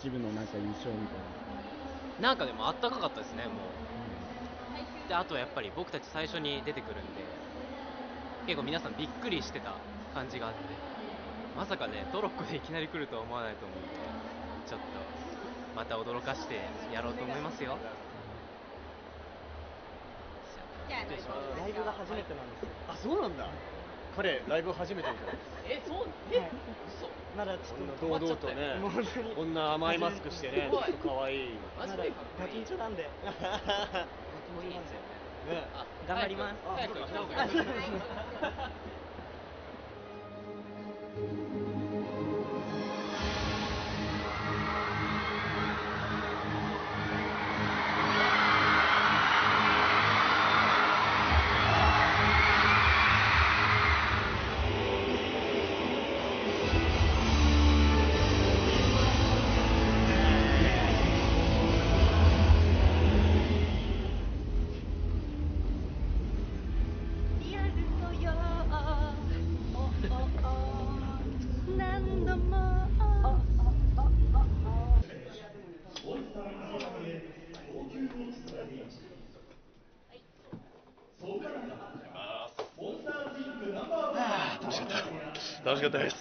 一部のなんか印象みたいな。なんかでもあったかかったですねもう、であとやっぱり僕たち最初に出てくるんで結構皆さんびっくりしてた感じがあってまさかねトロッコでいきなり来るとは思わないと思うんでちょっとまた驚かしてやろうと思いますよ。ライブが初めてなんですよ。あそうなんだ。彼ライブ初めてみたいです。えそうえ、はい、嘘。まだちょっと堂々とね *laughs* こんな甘いマスクしてね *laughs* ちょっと可愛いマジで。ガキンチョなんで。ガキンチョなんで。*laughs* ね。頑張ります。早く行った方がいい。today.